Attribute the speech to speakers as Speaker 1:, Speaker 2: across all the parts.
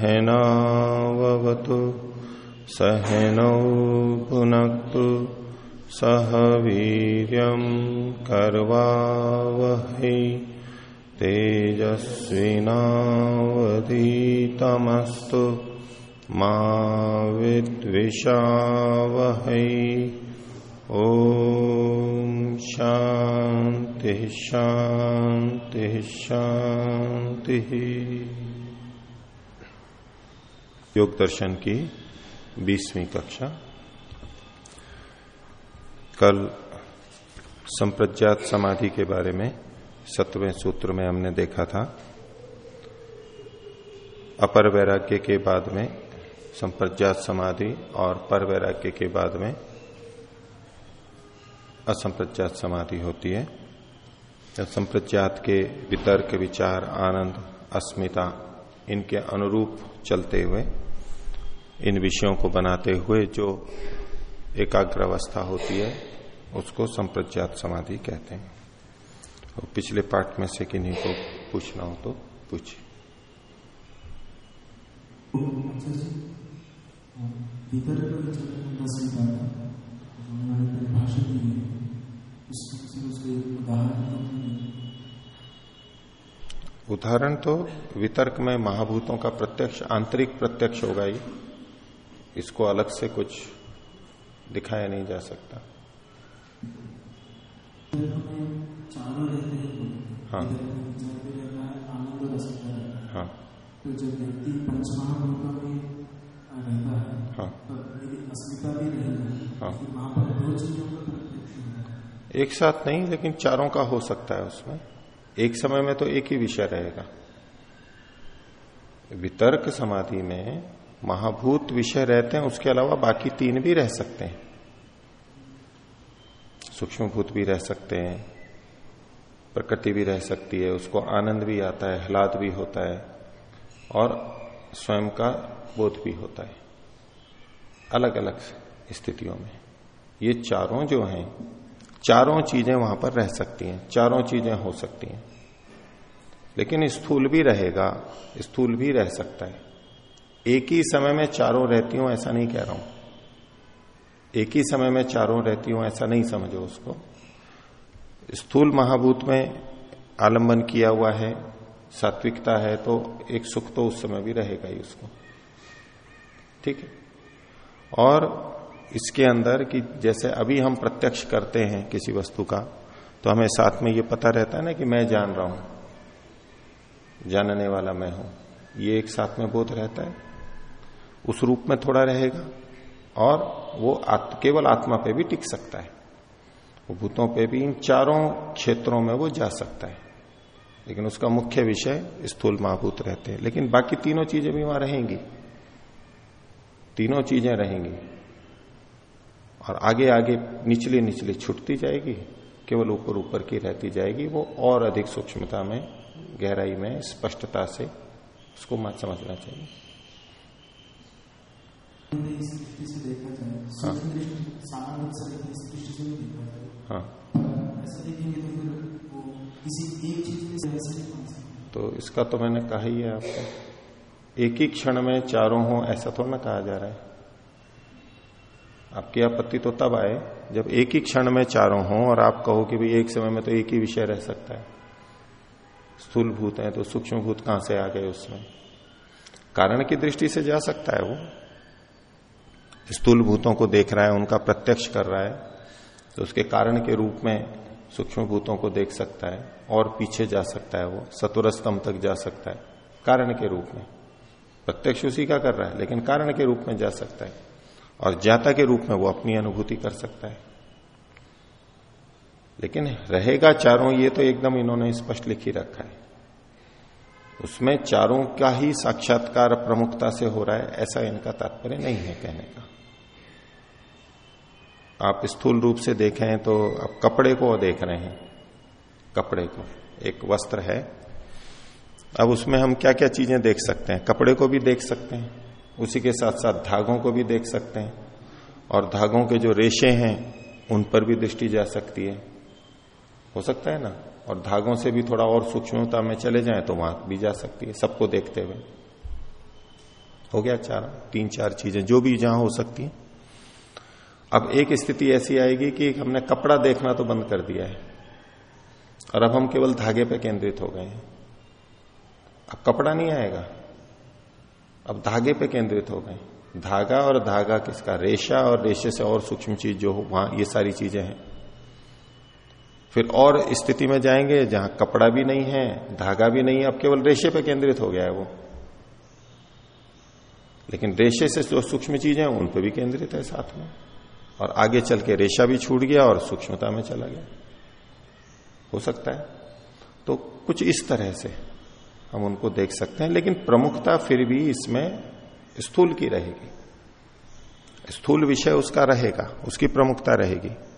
Speaker 1: सहनावतु सहनौ भुनक्तु सह वीर्यं कर्वावहै तेजस्विनावधीतमस्तु मा विद्विषावहै। ॐ शांति शांति शांति योग दर्शन की बीसवीं कक्षा। कल संप्रज्ञात समाधि के बारे में सत्वें सूत्र में हमने देखा था। अपर वैराग्य के बाद में संप्रज्ञात समाधि और पर वैराग्य के बाद में असंप्रज्ञात समाधि होती है। संप्रज्ञात के वितर्क, विचार, आनंद, अस्मिता इनके अनुरूप चलते हुए इन विषयों को बनाते हुए जो एकाग्र अवस्था होती है, उसको संप्रज्ञात समाधि कहते हैं। और पिछले पाठ में से किन्हीं को पूछना हो तो पूछिए। उदाहरण तो वितर्क में महाभूतों का प्रत्यक्ष, आंतरिक प्रत्यक्ष होगा ही इसको अलग से कुछ दिखाया नहीं जा सकता। हाँ हाँ।
Speaker 2: तो जब व्यक्ति पंचमहाभूतों में रहता है
Speaker 1: हाँ।
Speaker 2: तो मेरी अस्मिता भी रहेगी
Speaker 1: हाँ।
Speaker 2: वहाँ पर दो चीज़ों का
Speaker 1: एक साथ नहीं लेकिन चारों का हो सकता है उसमें। एक समय में तो एक ही विषय रहेगा। वितर्क समाधि में महाभूत विषय रहते हैं, उसके अलावा बाकी तीन भी रह सकते हैं। सूक्ष्म भूत भी रह सकते हैं, प्रकृति भी रह सकती है, उसको आनंद भी आता है ह्लाद भी होता है, और स्वयं का बोध भी होता है। अलग अलग स्थितियों में। ये चारों जो हैं, चारों चीज़ें वहाँ पर रह सकती हैं, चारों चीज़ें हो सकती हैं। लेकिन स्थूल भी रहेगा, स्थूल भी रह सकता है। एक ही समय में चारों रहती हूँ, ऐसा नहीं कह रहा हूँ। एक ही समय में चारों रहती हूँ, ऐसा नहीं समझो उसको। स्थूल महाभूत में आलंबन किया हुआ है, सात्विकता है तो एक सुख तो उस समय भी रहेगा ही उसको। ठीक है? और इसके अंदर कि जैसे अभी हम प्रत्यक्ष करते हैं किसी वस्तु का तो हमें साथ में ये पता रहता है ना कि मैं जान रहा हूँ, जानने वाला मैं हूँ। ये एक साथ में बोध रहता है। उस रूप में थोड़ा रहेगा और वो आत, केवल आत्मा पे भी टिक सकता है। वो भूतों पे भी इन चारों क्षेत्रों में वो जा सकता है। लेकिन उसका मुख्य विषय स्थूल महाभूत रहते हैं। लेकिन बाकी तीनों चीज़ें भी वहाँ रहेंगी। तीनों चीज़ें रहेंगी। और आगे आगे निचली निचली छुटती जाएगी। केवल ऊपर ऊपर की रहती जाएगी। वो और अधिक सूक्ष्मता में गहराई में स्पष्टता से उसको समझना चाहिए
Speaker 2: इस दृष्टि से देखा जाए सूक्ष्म दृष्टि सामान्य से इस दृष्टि से भी देखा जाए
Speaker 1: हाँ।
Speaker 2: तो
Speaker 1: इसका तो मैंने कहा ही है आपको। एक ही क्षण में चारों हो, ऐसा थोड़ा ना कहा जा रहा है। आपकी आपत्ति तो तब आए जब एक ही क्षण में चारों हो और आप कहो कि भाई एक समय में तो एक ही विषय रह सकता है। स्थूल भूत है तो सूक्ष्म भूत कहाँ से आ गए उसमें? कारण की दृष्टि से जा सकता है वो। स्थूल भूतों को देख रहा है, उनका प्रत्यक्ष कर रहा है तो उसके कारण के रूप में सूक्ष्म भूतों को देख सकता है और पीछे जा सकता है वो सतुर स्तंभ तक जा सकता है, कारण के रूप में। प्रत्यक्ष उसी का कर रहा है, लेकिन कारण के रूप में जा सकता है और जाता के रूप में वो अपनी अनुभूति कर सकता है। लेकिन रहेगा चारों, ये तो एकदम इन्होंने स्पष्ट लिख ही रखा है। उसमें चारों का ही साक्षात्कार प्रमुखता से हो रहा है, ऐसा इनका तात्पर्य नहीं है कहने का। आप स्थूल रूप से देखें तो आप कपड़े को देख रहे हैं, कपड़े को, एक वस्त्र है। अब उसमें हम क्या क्या चीज़ें देख सकते हैं? कपड़े को भी देख सकते हैं, उसी के साथ साथ धागों को भी देख सकते हैं, और धागों के जो रेशे हैं, उन पर भी दृष्टि जा सकती है। हो सकता है ना? और धागों से भी थोड़ा और सूक्ष्मता में चले जाए तो वहाँ भी जा सकती है, सबको देखते हुए। हो गया चार, तीन चार चीज़ें, जो भी जहाँ हो सकती है। अब एक स्थिति ऐसी आएगी कि हमने कपड़ा देखना तो बंद कर दिया है। और अब हम केवल धागे पे केंद्रित हो गए हैं। अब कपड़ा नहीं आएगा। अब धागे पे केंद्रित हो गए धागा और धागा किसका? रेशा और रेशे से और सूक्ष्म चीज़ जो हो, वहाँ ये सारी चीज़ें हैं। फिर और स्थिति में जाएँगे जहाँ कपड़ा भी नहीं है, धागा भी नहीं है, अब केवल रेशे पर केंद्रित हो गया है वो। लेकिन रेशे से जो सूक्ष्म चीज़ें हैं, उन पर भी केंद्रित है साथ में। और आगे चल के रेशा भी छूट गया और सूक्ष्मता में चला गया। हो सकता है। तो कुछ इस तरह से हम उनको देख सकते हैं, लेकिन प्रमुखता फिर भी इसमें स्थूल की रहेगी। स्थूल विषय उसका रहेगा, उसकी प्रमुखता रहेगी।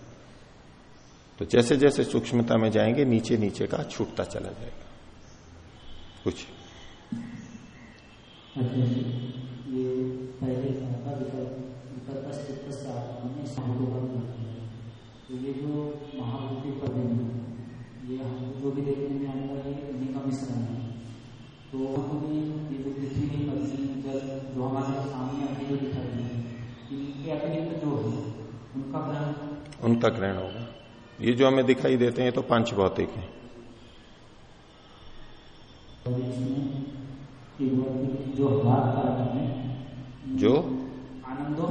Speaker 1: तो जैसे जैसे सूक्ष्मता में जाएँगे नीचे नीचे का छूटता चला जाएगा। कुछ।
Speaker 2: ये पहले तो ये जो महाभूति पद ये हमको जो भी देखने में आएगा ये इन्हीं का मिश्रण है तो हमको भी ये जो पृथ्वी की पत्नी जो हमारे सामने अभी जो दिखाई दे इनके अतिरिक्त जो है उनका ग्रहण
Speaker 1: उनका ग्रहण होगा। ये जो हमें दिखाई देते हैं तो पाँच भौतिक है।
Speaker 2: जो है।
Speaker 1: जो?
Speaker 2: आनंदो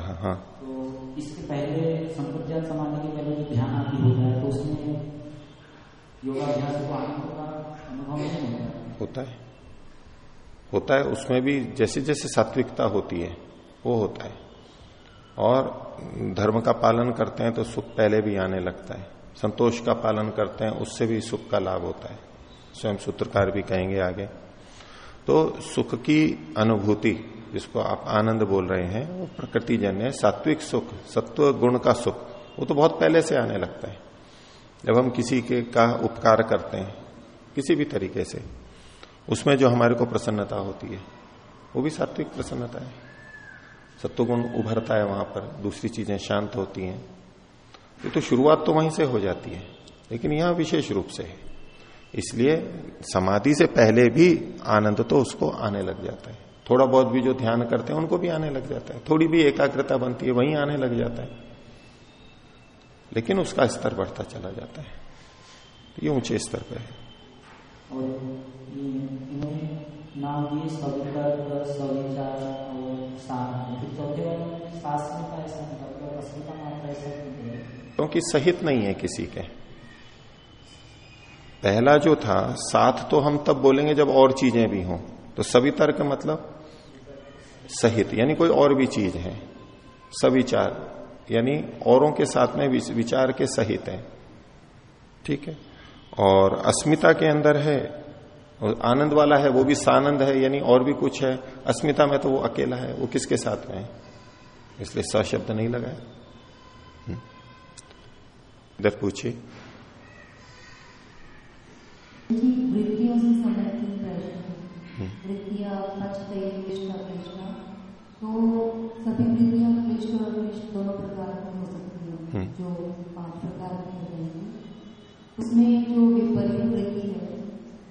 Speaker 1: है हाँ।
Speaker 2: तो इसके पहले संप्रज्ञान समाधि के पहले जो ध्यान आदि होता है तो उसमें योगाभ्यास को आनंद का अनुभव नहीं होता। है।
Speaker 1: होता है उसमें भी जैसे जैसे सात्विकता होती है वो होता है। और धर्म का पालन करते हैं तो सुख पहले भी आने लगता है। संतोष का पालन करते हैं, उससे भी सुख का लाभ होता है। स्वयं सूत्रकार भी कहेंगे आगे। तो सुख की अनुभूति, जिसको आप आनंद बोल रहे हैं, वो प्रकृति जन्य सात्विक सुख, सत्व गुण का सुख, वो तो बहुत पहले से आने लगता है। जब हम किसी के का उपकार करते हैं, किसी भी तरीके से, उसमें जो हमारे को प्रसन्नता होती है, वो भी सात्विक प्रसन्नता है। सत्वगुण उभरता है वहाँ पर, दूसरी चीज़ें शांत होती हैं। ये तो शुरुआत तो वहीं से हो जाती है, लेकिन यहाँ विशेष रूप से है। इसलिए समाधि से पहले भी आनंद तो उसको आने लग जाता है। थोड़ा बहुत भी जो ध्यान करते हैं, उनको भी आने लग जाता है। थोड़ी भी एकाग्रता बनती है, वहीं आने लग जाता है। लेकिन उसका स्तर बढ़ता चला जाता है। ये ऊँचे स्तर पर है।
Speaker 2: और इन्होंने नाम दिए सवितर सविचार और सार। फिर चौथे वाले शास्त्र का ऐसा मतलब अस्मिता मात्रा ऐसा
Speaker 1: क्योंकि सहित नहीं है किसी के। पहला जो था, साथ तो हम तब बोलेंगे जब और चीज़ें भी हों। तो सवितर का मतलब सहित, यानी कोई और भी चीज़ है। सविचार, यानी औरों के साथ में विचार के सहित है। ठीक है? और अस्मिता के अंदर है और आनंद वाला है वो भी सानंद है यानी और भी कुछ है। अस्मिता में तो वो अकेला है वो किसके साथ में है? इसलिए स शब्द नहीं लगाया हम्म। इधर पूछिए।
Speaker 3: कृष्ण तो सभी वृत्तियाँ और दोनों प्रकार की हो सकती है जो पाँच प्रकार की हो जाएँगी। उसमें जो विपरीत वृत्ति है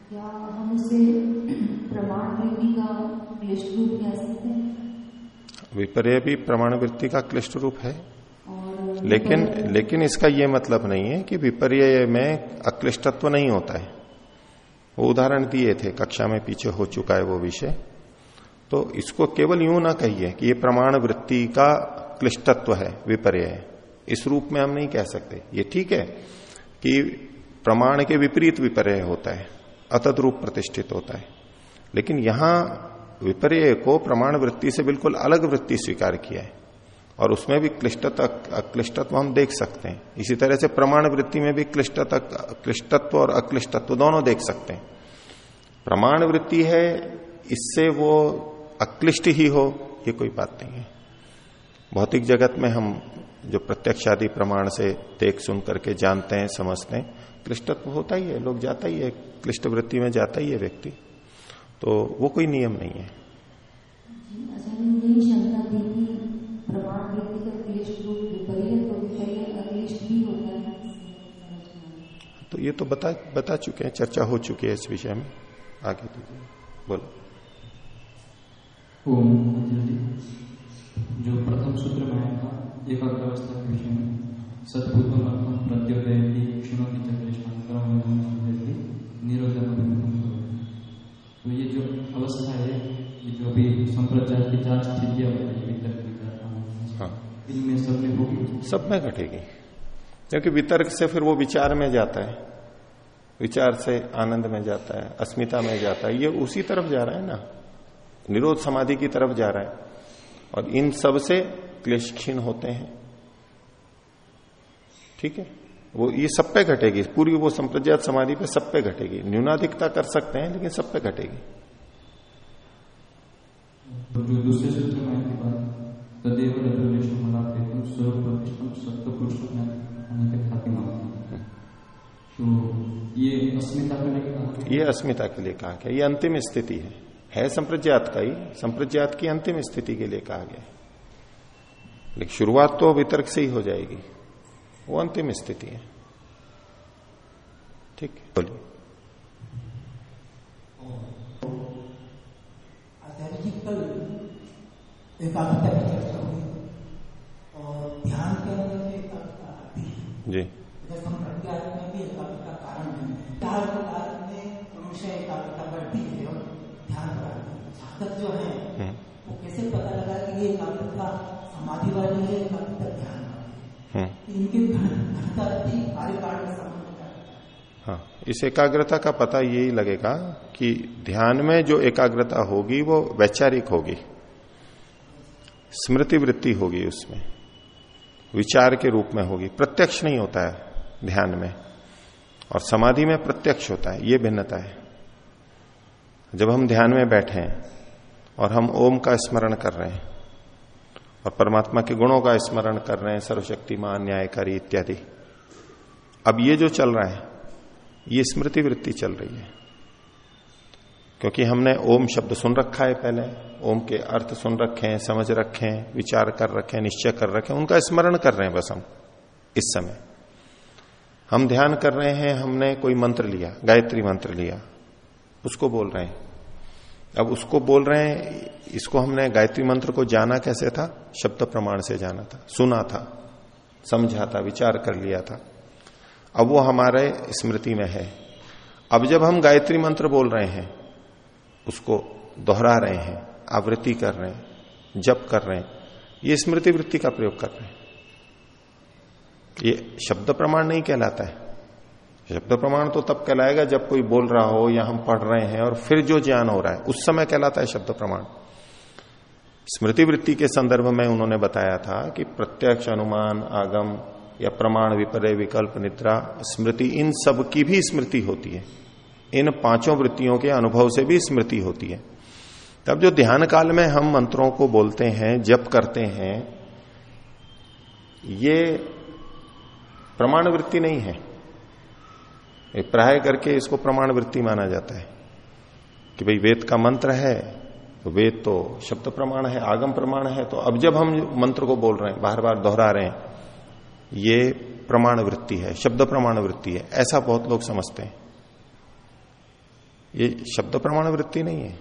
Speaker 3: क्या हम उसे प्रमाण वृत्ति का क्लिष्ट रूप कह सकते हैं?
Speaker 1: विपर्य भी प्रमाण वृत्ति का क्लिष्ट रूप है। लेकिन लेकिन इसका यह मतलब नहीं है कि विपर्य में अक्लिष्टत्व नहीं होता है। वो उदाहरण दिए थे कक्षा में पीछे हो चुका है वो विषय। तो इसको केवल यूँ ना कहिए कि ये प्रमाण वृत्ति का क्लिष्टत्व है विपर्य इस रूप में हम नहीं कह सकते। ये ठीक है कि प्रमाण के विपरीत विपर्य होता है, अतद रूप प्रतिष्ठित होता है। लेकिन यहाँ विपर्य को प्रमाण वृत्ति से बिल्कुल अलग वृत्ति स्वीकार किया है, और उसमें भी क्लिष्टता अक्लिष्टत्व हम देख सकते हैं। इसी तरह से प्रमाण वृत्ति में भी क्लिष्टता, क्लिष्टत्व और अक्लिष्टत्व दोनों देख सकते हैं। प्रमाण वृत्ति है, इससे वो अक्लिष्ट ही हो, ये कोई बात नहीं है। भौतिक जगत में हम जो प्रत्यक्ष आदि प्रमाण से देख सुन करके जानते हैं, समझते हैं क्लिष्टत्व होता ही है, लोग जाता ही है क्लिष्ट वृत्ति में जाता ही है व्यक्ति। तो वो कोई नियम नहीं है।
Speaker 3: तो
Speaker 1: तो ये तो बता बता चुके हैं, चर्चा हो चुकी है इस विषय में। आगे दीजिए बोलो।
Speaker 4: जो प्रथम सूत्र में आया था एकाग्र अवस्था के विषय में सत्पूर्वम प्रत्योदय की निरोधम तो ये जो अवस्था है ये जो अभी संप्रचार की स्थितियाँ विचार
Speaker 1: हाँ।
Speaker 4: इनमें सब में होगी।
Speaker 1: सब में घटेगी। क्योंकि वितर्क से फिर वो विचार में जाता है। विचार से आनंद में जाता है अस्मिता में जाता है। ये उसी तरफ़ जा रहा है ना। निरोध समाधि की तरफ़ जा रहा है। और इन सबसे क्लेश क्षीण होते हैं। ठीक है? वो ये सब पे घटेगी। पूरी वो संप्रज्ञात समाधि पे सब पे घटेगी। न्यूनाधिकता कर सकते हैं लेकिन सब पे घटेगी।
Speaker 4: ये अस्मिता के
Speaker 1: लिए कहा गया। ये अंतिम स्थिति है। है संप्रज्ञात का ही। संप्रज्ञात की अंतिम स्थिति के लिए कहा गया। लेकिन शुरुआत तो वितर्क से ही हो जाएगी। वो अंतिम स्थिति है। ठीक है। बोलिए।
Speaker 5: जो। है हम में भी एकाग्रता कारण है में हमेशा एकाग्रता बढ़ती है और ध्यान साधक जो है
Speaker 1: हम्म,
Speaker 5: वो कैसे पता लगा कि ये एकाग्रता समाधि वाली है एकाग्रता इनके घटता रहती कार्यकाल में संबंध है।
Speaker 1: हाँ इस एकाग्रता का पता यही लगेगा कि ध्यान में जो एकाग्रता होगी वो वैचारिक होगी। स्मृति वृत्ति होगी उसमें। विचार के रूप में होगी। प्रत्यक्ष नहीं होता है ध्यान में। और समाधि में प्रत्यक्ष होता है ये भिन्नता है। जब हम ध्यान में बैठे हैं और हम ओम का स्मरण कर रहे हैं और परमात्मा के गुणों का स्मरण कर रहे हैं, सर्वशक्तिमान, न्यायकारी इत्यादि। अब ये जो चल रहा है, ये स्मृति वृत्ति चल रही है। क्योंकि हमने ओम शब्द सुन रखा है पहले, ओम के अर्थ सुन रखे हैं, समझ रखे हैं, विचार कर रखे हैं, निश्चय कर रखे हैं, उनका स्मरण कर रहे हैं बस हम, इस समय। हम ध्यान कर रहे हैं, हमने कोई मंत्र लिया, गायत्री मंत्र लिया, उसको बोल रहे हैं। अब उसको बोल रहे हैं, इसको हमने गायत्री मंत्र को जाना कैसे था? शब्द प्रमाण से जाना था, सुना था, समझा था, विचार कर लिया था। अब वो हमारे स्मृति में है। अब जब हम गायत्री मंत्र बोल रहे हैं, उसको दोहरा रहे हैं, आवृत्ति कर रहे हैं, जप कर रहे हैं, ये स्मृति वृत्ति का प्रयोग कर रहे हैं। ये शब्द प्रमाण नहीं कहलाता है। शब्द प्रमाण तो तब कहलाएगा जब कोई बोल रहा हो या हम पढ़ रहे हैं और फिर जो ज्ञान हो रहा है। उस समय कहलाता है शब्द प्रमाण। स्मृति वृत्ति के संदर्भ में उन्होंने बताया था कि प्रत्यक्ष अनुमान, आगम या प्रमाण विपर्य, विकल्प, निद्रा, स्मृति, इन सब की भी स्मृति होती है। इन पाँचों वृत्तियों के अनुभव से भी स्मृति होती है। तब जो ध्यान काल में हम मंत्रों को बोलते हैं, जप करते हैं, ये प्रमाण वृत्ति नहीं है। प्राय करके इसको प्रमाण वृत्ति माना जाता है कि भाई वेद का मंत्र है तो वेद तो शब्द प्रमाण है, आगम प्रमाण है तो अब जब हम मंत्र को बोल रहे हैं बार बार दोहरा रहे हैं, ये प्रमाण वृत्ति है, शब्द प्रमाण वृत्ति है, ऐसा बहुत लोग समझते हैं। ये शब्द प्रमाण वृत्ति नहीं है,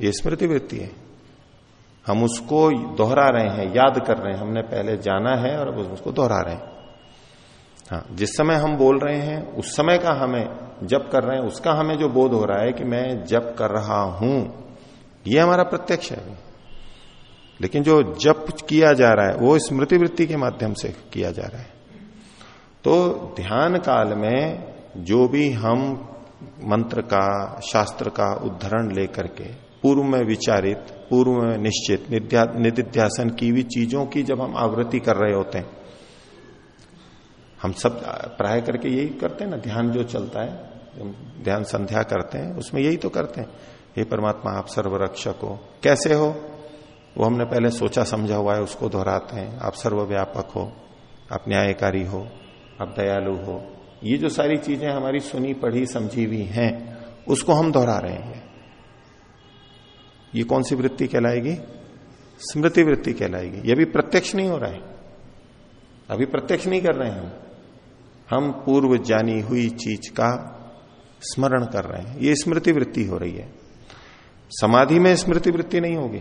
Speaker 1: ये स्मृति वृत्ति है। हम उसको दोहरा रहे हैं, याद कर रहे हैं, हमने पहले जाना है और अब उसको दोहरा रहे हैं। हाँ जिस समय हम बोल रहे हैं, उस समय का हमें जब कर रहे हैं, उसका हमें जो बोध हो रहा है कि मैं जब कर रहा हूँ, ये हमारा प्रत्यक्ष है। लेकिन जो जप किया जा रहा है, वो स्मृति वृत्ति के माध्यम से किया जा रहा है। तो ध्यान काल में जो भी हम मंत्र का, शास्त्र का उद्धरण लेकर के, पूर्व में विचारित, पूर्व में निश्चित निधिध्यासन की हुई चीज़ों की जब हम आवृत्ति कर रहे होते हैं हम सब प्राय करके यही करते हैं ना, ध्यान जो चलता है ध्यान संध्या करते हैं, उसमें यही तो करते हैं। हे परमात्मा, आप सर्वरक्षक हो। कैसे हो? वो हमने पहले सोचा, समझा हुआ है, उसको दोहराते हैं। आप सर्वव्यापक हो, आप न्यायकारी हो, आप दयालु हो। ये जो सारी चीज़ें हमारी सुनी, पढ़ी, समझी हुई हैं, उसको हम दोहरा रहे हैं। ये कौन सी वृत्ति कहलाएगी? स्मृति वृत्ति कहलाएगी। ये भी प्रत्यक्ष नहीं हो रहा है। अभी प्रत्यक्ष नहीं कर रहे हैं हम। हम पूर्व जानी हुई चीज़ का स्मरण कर रहे हैं। ये स्मृति वृत्ति हो रही है। समाधि में स्मृति वृत्ति नहीं होगी।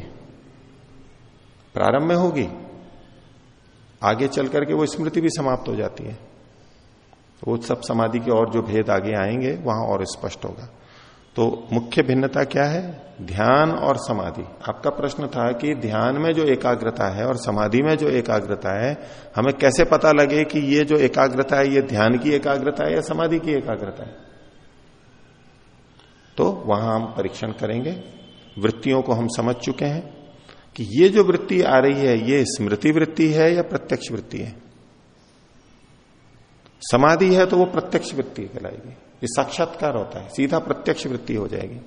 Speaker 1: प्रारंभ में होगी। आगे चल करके वो स्मृति भी समाप्त हो जाती है। वो सब समाधि के और जो भेद आगे आएँगे, वहाँ और स्पष्ट होगा। तो मुख्य भिन्नता क्या है? ध्यान और समाधि। आपका प्रश्न था कि ध्यान में जो एकाग्रता है और समाधि में जो एकाग्रता है, हमें कैसे पता लगे कि ये जो एकाग्रता है, ये ध्यान की एकाग्रता है या समाधि की एकाग्रता है? तो वहाँ हम परीक्षण करेंगे। वृत्तियों को हम समझ चुके हैं कि ये जो वृत्ति आ रही है, ये स्मृति वृत्ति है या प्रत्यक्ष वृत्ति है? समाधि है तो वो प्रत्यक्ष वृत्ति कहलाएगी। ये साक्षात्कार होता है, सीधा प्रत्यक्ष वृत्ति हो जाएगी।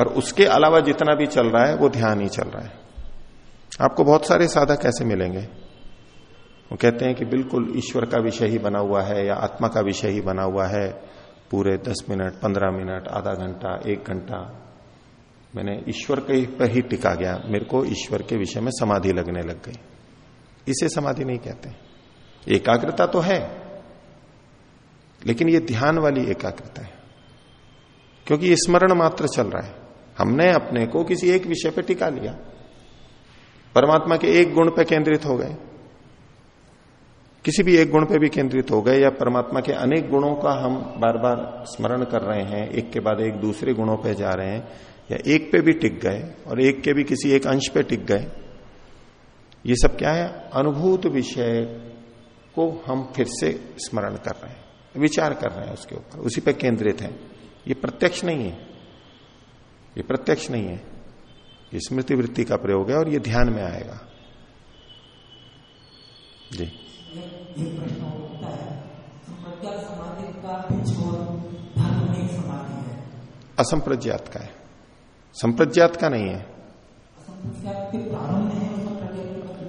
Speaker 1: और उसके अलावा जितना भी चल रहा है, वो ध्यान ही चल रहा है। आपको बहुत सारे साधक ऐसे मिलेंगे। वो कहते हैं कि बिल्कुल ईश्वर का विषय ही बना हुआ है या आत्मा का विषय ही बना हुआ है। पूरे दस मिनट, पंद्रह मिनट, आधा घंटा, एक घंटा। मैंने ईश्वर के पर ही टिका गया। मेरे को ईश्वर के विषय में समाधि लगने लग गई। इसे समाधि नहीं कहते। एकाग्रता तो है। लेकिन ये ध्यान वाली एकाग्रता है। क्योंकि स्मरण मात्र चल रहा है। हमने अपने को किसी एक विषय पर टिका लिया। परमात्मा के एक गुण पे केंद्रित हो गए। किसी भी एक गुण पे भी केंद्रित हो गए या परमात्मा के अनेक गुणों का हम बार बार स्मरण कर रहे हैं, एक के बाद एक दूसरे गुणों पे जा रहे हैं, या एक पे भी टिक गए और एक के भी किसी एक अंश पे टिक गए। ये सब क्या है? अनुभूत विषय को हम फिर से स्मरण कर रहे हैं। विचार कर रहे हैं उसके ऊपर। उसी पर केंद्रित है। ये प्रत्यक्ष नहीं है। ये प्रत्यक्ष नहीं है। ये स्मृति वृत्ति का प्रयोग है और ये ध्यान में आएगा। जी।
Speaker 5: है। है।
Speaker 1: असंप्रज्ञात का है। संप्रज्ञात का नहीं है।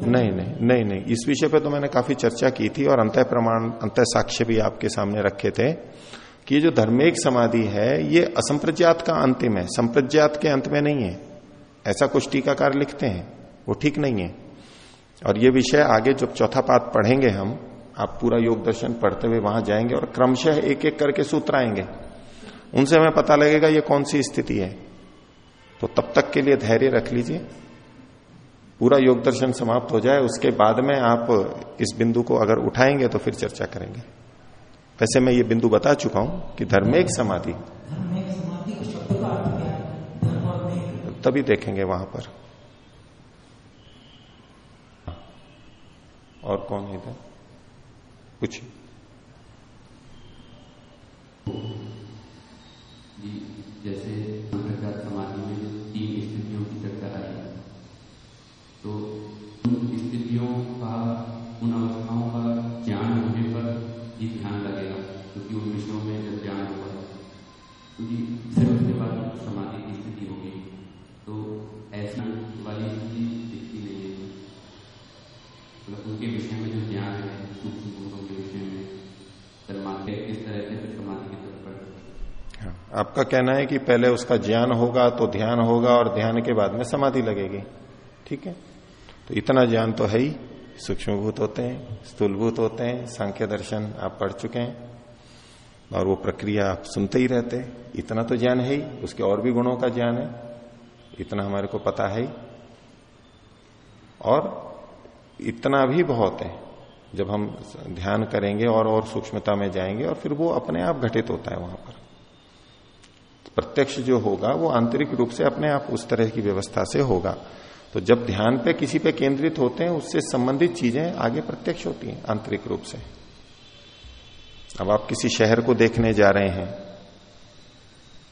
Speaker 1: नहीं नहीं नहीं नहीं। इस विषय पे तो मैंने काफ़ी चर्चा की थी और अंत प्रमाण, अंत साक्ष्य भी आपके सामने रखे थे कि ये जो धर्मेक समाधि है, ये असंप्रज्ञात का अंतिम है। संप्रज्ञात के अंत में नहीं है। ऐसा कुछ टीकाकार लिखते हैं। वो ठीक नहीं है। और ये विषय आगे जब चौथा पाठ पढ़ेंगे हम, आप पूरा योग दर्शन पढ़ते हुए वहाँ जाएँगे और क्रमशः एक एक करके सूत्र आएँगे। उनसे हमें पता लगेगा ये कौन सी स्थिति है। तो तब तक के लिए धैर्य रख लीजिए। पूरा योग दर्शन समाप्त हो जाए उसके बाद में आप इस बिंदु को अगर उठाएँगे तो फिर चर्चा करेंगे। वैसे मैं ये बिंदु बता चुका हूँ कि धर्मेक समाधि।
Speaker 5: धर्म में समाधि के शब्द का अर्थ क्या है? धर्म और में
Speaker 1: तभी देखेंगे वहाँ पर। और कौन है इधर? पूछिए।
Speaker 6: जैसे
Speaker 1: आपका कहना है कि पहले उसका ज्ञान होगा तो ध्यान होगा और ध्यान के बाद में समाधि लगेगी। ठीक है? तो इतना ज्ञान तो है ही। सूक्ष्मभूत होते हैं, स्थूलभूत होते हैं, सांख्य दर्शन आप पढ़ चुके हैं। और वो प्रक्रिया आप सुनते ही रहते इतना तो ज्ञान है ही। उसके और भी गुणों का ज्ञान है। इतना हमारे को पता है ही। और इतना भी बहुत है। जब हम ध्यान करेंगे और और सूक्ष्मता में जाएँगे और फिर वो अपने आप घटित होता है वहाँ पर। प्रत्यक्ष जो होगा, वो आंतरिक रूप से अपने आप उस तरह की व्यवस्था से होगा। तो जब ध्यान पे किसी पे केंद्रित होते हैं, उससे संबंधित चीज़ें आगे प्रत्यक्ष होती हैं, आंतरिक रूप से। अब आप किसी शहर को देखने जा रहे हैं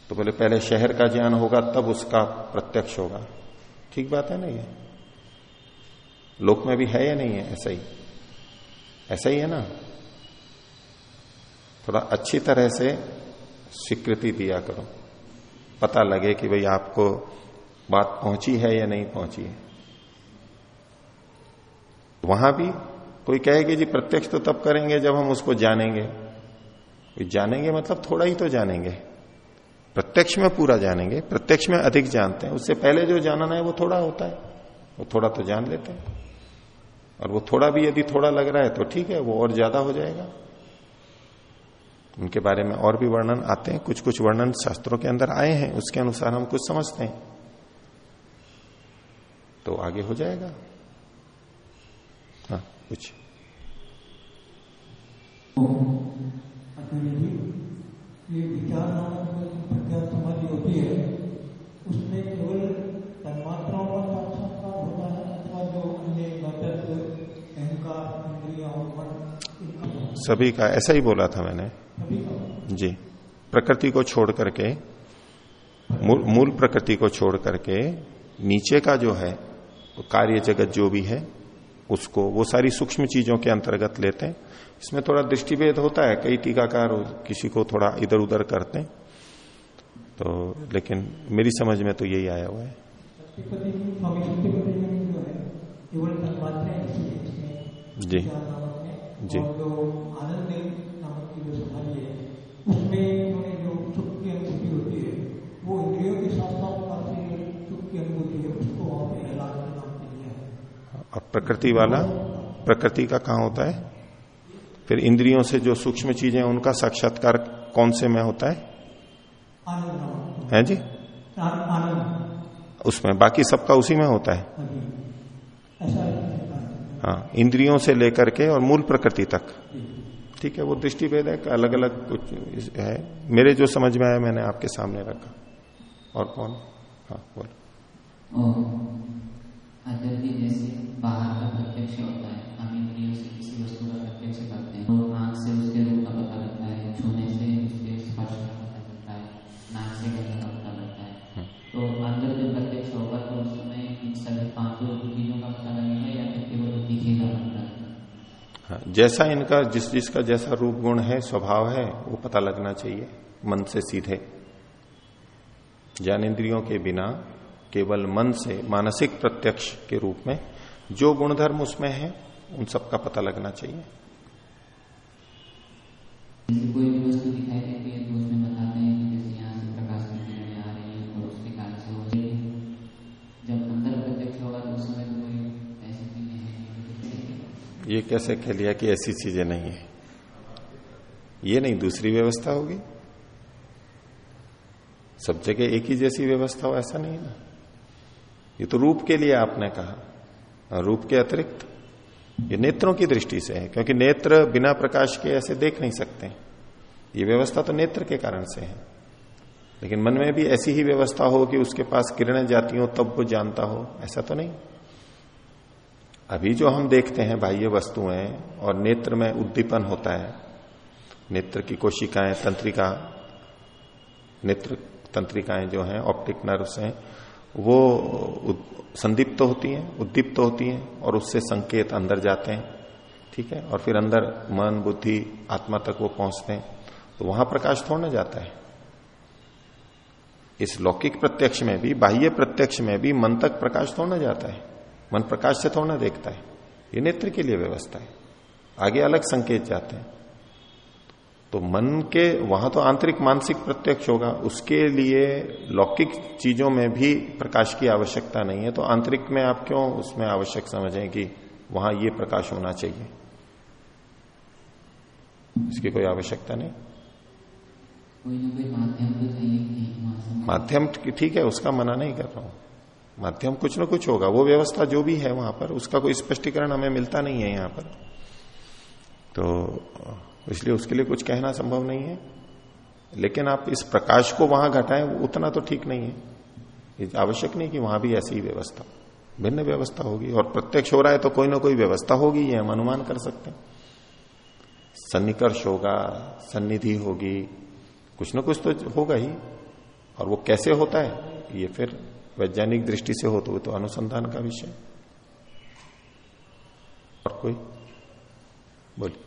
Speaker 1: तो बोले, पहले शहर का ज्ञान होगा, तब उसका प्रत्यक्ष होगा। ठीक बात है ना ये? लोक में भी है या नहीं है? ऐसा ही। ऐसा ही है ना? थोड़ा अच्छी तरह से स्वीकृति दिया करो। पता लगे कि भाई आपको बात पहुँची है या नहीं पहुँची है। वहाँ भी कोई कहेगी, जी, प्रत्यक्ष तो तब करेंगे जब हम उसको जानेंगे। जानेंगे मतलब थोड़ा ही तो जानेंगे। प्रत्यक्ष में पूरा जानेंगे, प्रत्यक्ष में अधिक जानते हैं। उससे पहले जो जानना है वो थोड़ा होता है, वो थोड़ा तो जान लेते हैं। और वो थोड़ा भी यदि थोड़ा लग रहा है तो ठीक है, वो और ज़्यादा हो जाएगा। उनके बारे में और भी वर्णन आते हैं कुछ कुछ वर्णन शास्त्रों के अंदर आए हैं उसके अनुसार हम कुछ समझते हैं। तो आगे हो जाएगा। हाँ कुछ
Speaker 5: ये विचार नामक प्रज्ञा समाधि होती है उसमें केवल तन्मात्राओं का साक्षात्कार होता है अथवा जो अन्य घटक अहंकार इंद्रिया
Speaker 1: सभी का ऐसा ही बोला था मैंने। जी। प्रकृति को छोड़ करके मूल, प्रकृति को छोड़ करके नीचे का जो है कार्य जगत जो भी है उसको वो सारी सूक्ष्म चीज़ों के अंतर्गत लेते हैं। इसमें थोड़ा दृष्टिभेद होता है कई टीकाकार किसी को थोड़ा इधर उधर करते हैं। तो लेकिन मेरी समझ में तो यही आया हुआ है।
Speaker 5: जी। जो।
Speaker 1: प्रकृति वाला प्रकृति का कहा होता है? फिर इंद्रियों से जो सूक्ष्म चीज़ें हैं उनका साक्षात्कार कौन से में होता है? है जी? उसमें बाकी सबका उसी में होता है।
Speaker 5: है
Speaker 1: हाँ। इंद्रियों से लेकर के और मूल प्रकृति तक। ठीक है वो दृष्टि भेद है अलग अलग कुछ है। मेरे जो समझ में आया मैंने आपके सामने रखा। और कौन? हाँ बोलो।
Speaker 2: और अगर जैसे बाहर का प्रत्यक्ष होता है हम इंद्रियों से किसी वस्तु का प्रत्यक्ष करते हैं। तो आँख से उसके रूप का पता लगता है छूने से उसके स्पर्श का पता लगता है नाक से गंध का पता लगता है। तो अंदर जो प्रत्यक्ष होगा तो उस समय इन सभी पाँचों चीज़ों का पता लगेगा या फिर केवल दिखेगा मतलब
Speaker 1: हाँ जैसा इनका जिस जिसका जैसा रूप गुण है स्वभाव है वो पता लगना चाहिए मन से सीधे। ज्ञानेन्द्रियों के बिना केवल मन से मानसिक प्रत्यक्ष के रूप में जो गुणधर्म उसमें है उन सब का पता लगना चाहिए।
Speaker 2: है तो तो
Speaker 1: ये कैसे कह लिया कि ऐसी चीज़ें नहीं है? ये नहीं दूसरी व्यवस्था होगी। सब जगह एक ही जैसी व्यवस्था हो ऐसा नहीं है ना? ये तो रूप के लिए आपने कहा। रूप के अतिरिक्त ये नेत्रों की दृष्टि से है, क्योंकि नेत्र बिना प्रकाश के ऐसे देख नहीं सकते। ये व्यवस्था तो नेत्र के कारण से है। लेकिन मन में भी ऐसी ही व्यवस्था हो कि उसके पास किरणें जाती हो, तब वो जानता हो, ऐसा तो नहीं। अभी जो हम देखते हैं बाह्य वस्तुएँ, और नेत्र में उद्दीपन होता है, नेत्र की कोशिकाएँ, तंत्रिका, नेत्र तंत्रिकाएँ जो हैं ऑप्टिक नर्व्स हैं वो संदीप्त होती हैं, उद्दीप्त होती हैं और उससे संकेत अंदर जाते हैं, ठीक है? और फिर अंदर मन, बुद्धि, आत्मा तक वो पहुँचते हैं तो वहाँ प्रकाश थोड़ा जाता है। इस लौकिक प्रत्यक्ष में भी, बाह्य प्रत्यक्ष में भी मन तक प्रकाश थोड़ा जाता है। मन प्रकाश से थोड़ा देखता है। ये नेत्र के लिए व्यवस्था है। आगे अलग संकेत जाते हैं। तो मन के वहाँ तो आंतरिक मानसिक प्रत्यक्ष होगा उसके लिए लौकिक चीज़ों में भी प्रकाश की आवश्यकता नहीं है तो आंतरिक में आप क्यों उसमें आवश्यक समझें कि वहाँ ये प्रकाश होना चाहिए? इसकी कोई आवश्यकता नहीं?
Speaker 2: माध्यम तो
Speaker 1: माध्यम। ठीक है उसका मना नहीं कर रहा हूँ। माध्यम कुछ ना कुछ होगा वो व्यवस्था जो भी है वहाँ पर उसका कोई स्पष्टीकरण हमें मिलता नहीं है यहाँ पर। तो इसलिए उसके लिए कुछ कहना संभव नहीं है। लेकिन आप इस प्रकाश को वहाँ घटाएँ उतना तो ठीक नहीं है। आवश्यक नहीं कि वहाँ भी ऐसी व्यवस्था, भिन्न व्यवस्था होगी। और प्रत्यक्ष हो रहा है तो कोई ना कोई व्यवस्था होगी, ये हम अनुमान कर सकते हैं। सन्निकर्ष होगा, सन्निधि होगी, कुछ ना कुछ तो होगा ही। और वो कैसे होता है, ये फिर वैज्ञानिक दृष्टि से हो तो वो तो अनुसंधान का विषय। और कोई? बोलिए।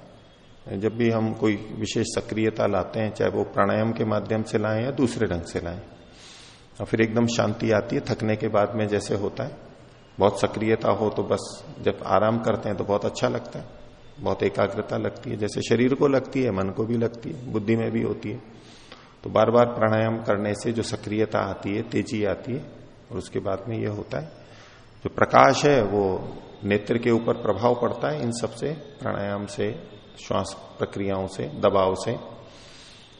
Speaker 4: जब
Speaker 1: भी हम कोई विशेष सक्रियता लाते हैं, चाहे वो प्राणायाम के माध्यम से लाएँ या दूसरे ढंग से लाएँ, और फिर एकदम शांति आती है, थकने के बाद में जैसे होता है, बहुत सक्रियता हो तो बस जब आराम करते हैं तो बहुत अच्छा लगता है, बहुत एकाग्रता लगती है, जैसे शरीर को लगती है, मन को भी लगती है, बुद्धि में भी होती है। तो बार बार प्राणायाम करने से जो सक्रियता आती है, तेज़ी आती है, और उसके बाद में यह होता है, जो प्रकाश है वो नेत्र के ऊपर प्रभाव पड़ता है इन सबसे प्राणायाम से श्वास प्रक्रियाओं से, दबाव से,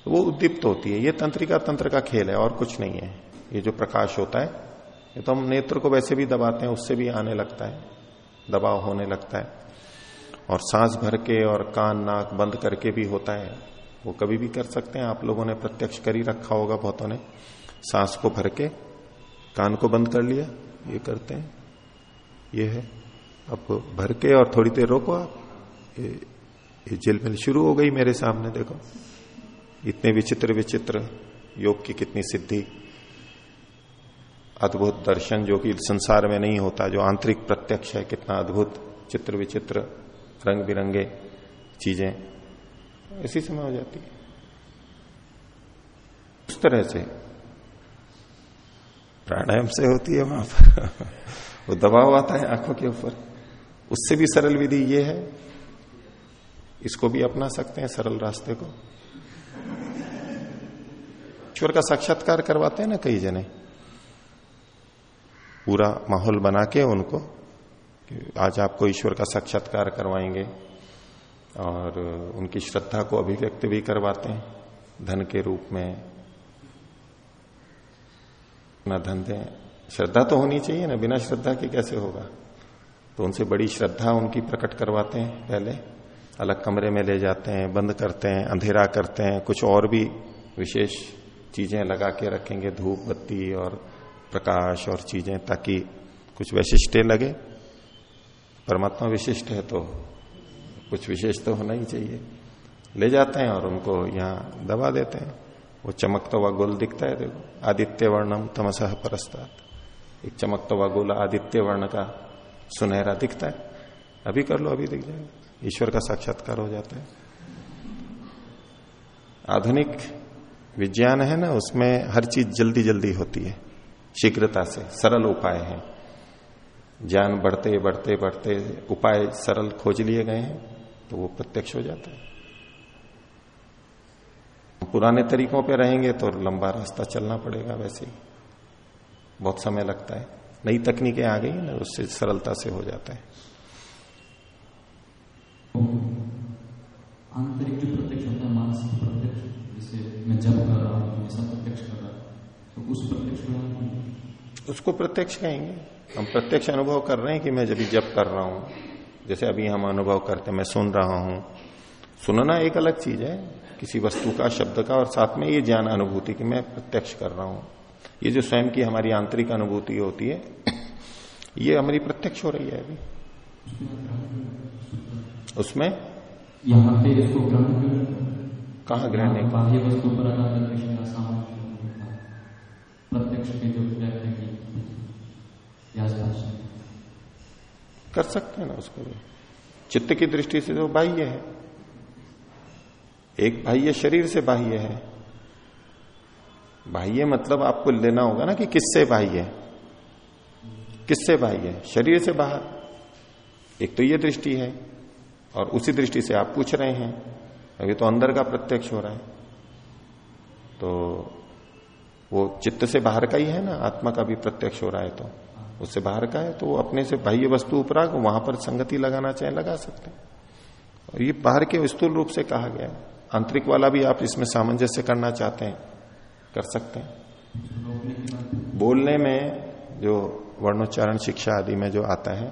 Speaker 1: वो उद्दीप्त होती है। ये तंत्रिका तंत्र का खेल है, और कुछ नहीं है। ये जो प्रकाश होता है, ये तो हम नेत्र को वैसे भी दबाते हैं, उससे भी आने लगता है। दबाव होने लगता है। और सांस भर के और कान, नाक बंद करके भी होता है। वो कभी भी कर सकते हैं। आप लोगों ने प्रत्यक्ष कर ही रखा होगा बहुतों ने। सांस को भर के, कान को बंद कर लिया, ये करते हैं। ये है। अब भर के और थोड़ी देर रोको आप। ये, जिलमिल शुरू हो गई मेरे सामने देखो। इतने विचित्र विचित्र योग की कितनी सिद्धि। अद्भुत दर्शन जो कि संसार में नहीं होता जो आंतरिक प्रत्यक्ष है कितना अद्भुत चित्र विचित्र रंग बिरंगे चीज़ें। इसी समय हो जाती है। उस तरह से प्राणायाम से होती है वहाँ पर। वो दबाव आता है आँखों के ऊपर। उससे भी सरल विधि ये है इसको भी अपना सकते हैं सरल रास्ते को। ईश्वर का साक्षात्कार करवाते हैं ना कई जने। पूरा माहौल बना के उनको आज आपको ईश्वर का साक्षात्कार करवाएँगे और उनकी श्रद्धा को अभिव्यक्त भी करवाते हैं धन के रूप में। ना धन दें। श्रद्धा तो होनी चाहिए ना, बिना श्रद्धा के कैसे होगा? तो उनसे बड़ी श्रद्धा उनकी प्रकट करवाते हैं पहले। अलग कमरे में ले जाते हैं, बंद करते हैं, अंधेरा करते हैं, कुछ और भी विशेष चीज़ें लगा के रखेंगे, धूप, बत्ती और प्रकाश और चीज़ें, ताकि कुछ वैशिष्ट लगे। परमात्मा विशिष्ट है तो कुछ विशेष तो होना ही चाहिए। ले जाते हैं और उनको यहाँ दबा देते हैं। वो चमकता हुआ गोल दिखता है, देखो आदित्य वर्णम तमसह परस्तात। एक चमकता हुआ गोला आदित्य वर्ण का सुनहरा दिखता है। अभी कर लो, अभी दिख जाएगा। ईश्वर का साक्षात्कार हो जाता है। आधुनिक विज्ञान है ना, उसमें हर चीज़ जल्दी जल्दी होती है, शीघ्रता से, सरल उपाय है। ज्ञान बढ़ते बढ़ते बढ़ते उपाय सरल खोज लिए गए हैं तो वो प्रत्यक्ष हो जाता है। पुराने तरीकों पे रहेंगे तो लंबा रास्ता चलना पड़ेगा वैसे ही। बहुत समय लगता है। नई तकनीकें आ गई ना, उससे सरलता से हो जाता है।
Speaker 4: आंतरिक जो प्रत्यक्ष होता है, मानसिक प्रत्यक्ष जैसे मैं जब कर रहा हूँ हमेशा प्रत्यक्ष कर रहा तो उस प्रत्यक्ष को
Speaker 1: उसको प्रत्यक्ष कहेंगे हम प्रत्यक्ष अनुभव कर रहे हैं कि मैं जब जब कर रहा हूँ, जैसे अभी हम अनुभव करते हैं, मैं सुन रहा हूँ। सुनना एक अलग चीज़ है, किसी वस्तु का, शब्द का, और साथ में ये ज्ञान अनुभूति कि मैं प्रत्यक्ष कर रहा हूँ। ये जो स्वयं की हमारी आंतरिक अनुभूति होती है, ये हमारी प्रत्यक्ष हो रही है अभी। उसमें?
Speaker 4: यहाँ पे इसको ग्रहण
Speaker 1: कहा ग्रहण नहीं
Speaker 4: बाह्य वस्तु पर प्रत्यक्ष के जो
Speaker 1: कर सकते हैं ना उसको भी। चित्त की दृष्टि से तो बाह्य है। एक बाह्य शरीर से बाह्य है। बाह्य मतलब आपको लेना होगा ना कि किससे बाह्य है? किससे बाह्य है? शरीर से बाहर। एक तो ये दृष्टि है। और उसी दृष्टि से आप पूछ रहे हैं। अभी तो अंदर का प्रत्यक्ष हो रहा है। तो वो चित्त से बाहर का ही है ना, आत्मा का भी प्रत्यक्ष हो रहा है तो। उससे बाहर का है तो वो अपने से बाह्य वस्तु उपराग वहाँ पर संगति लगाना चाहे, लगा सकते हैं। और ये बाहर के स्थूल रूप से कहा गया है। आंतरिक वाला भी आप इसमें सामंजस्य करना चाहते हैं, कर सकते हैं। बोलने में जो वर्णोच्चारण शिक्षा आदि में जो आता है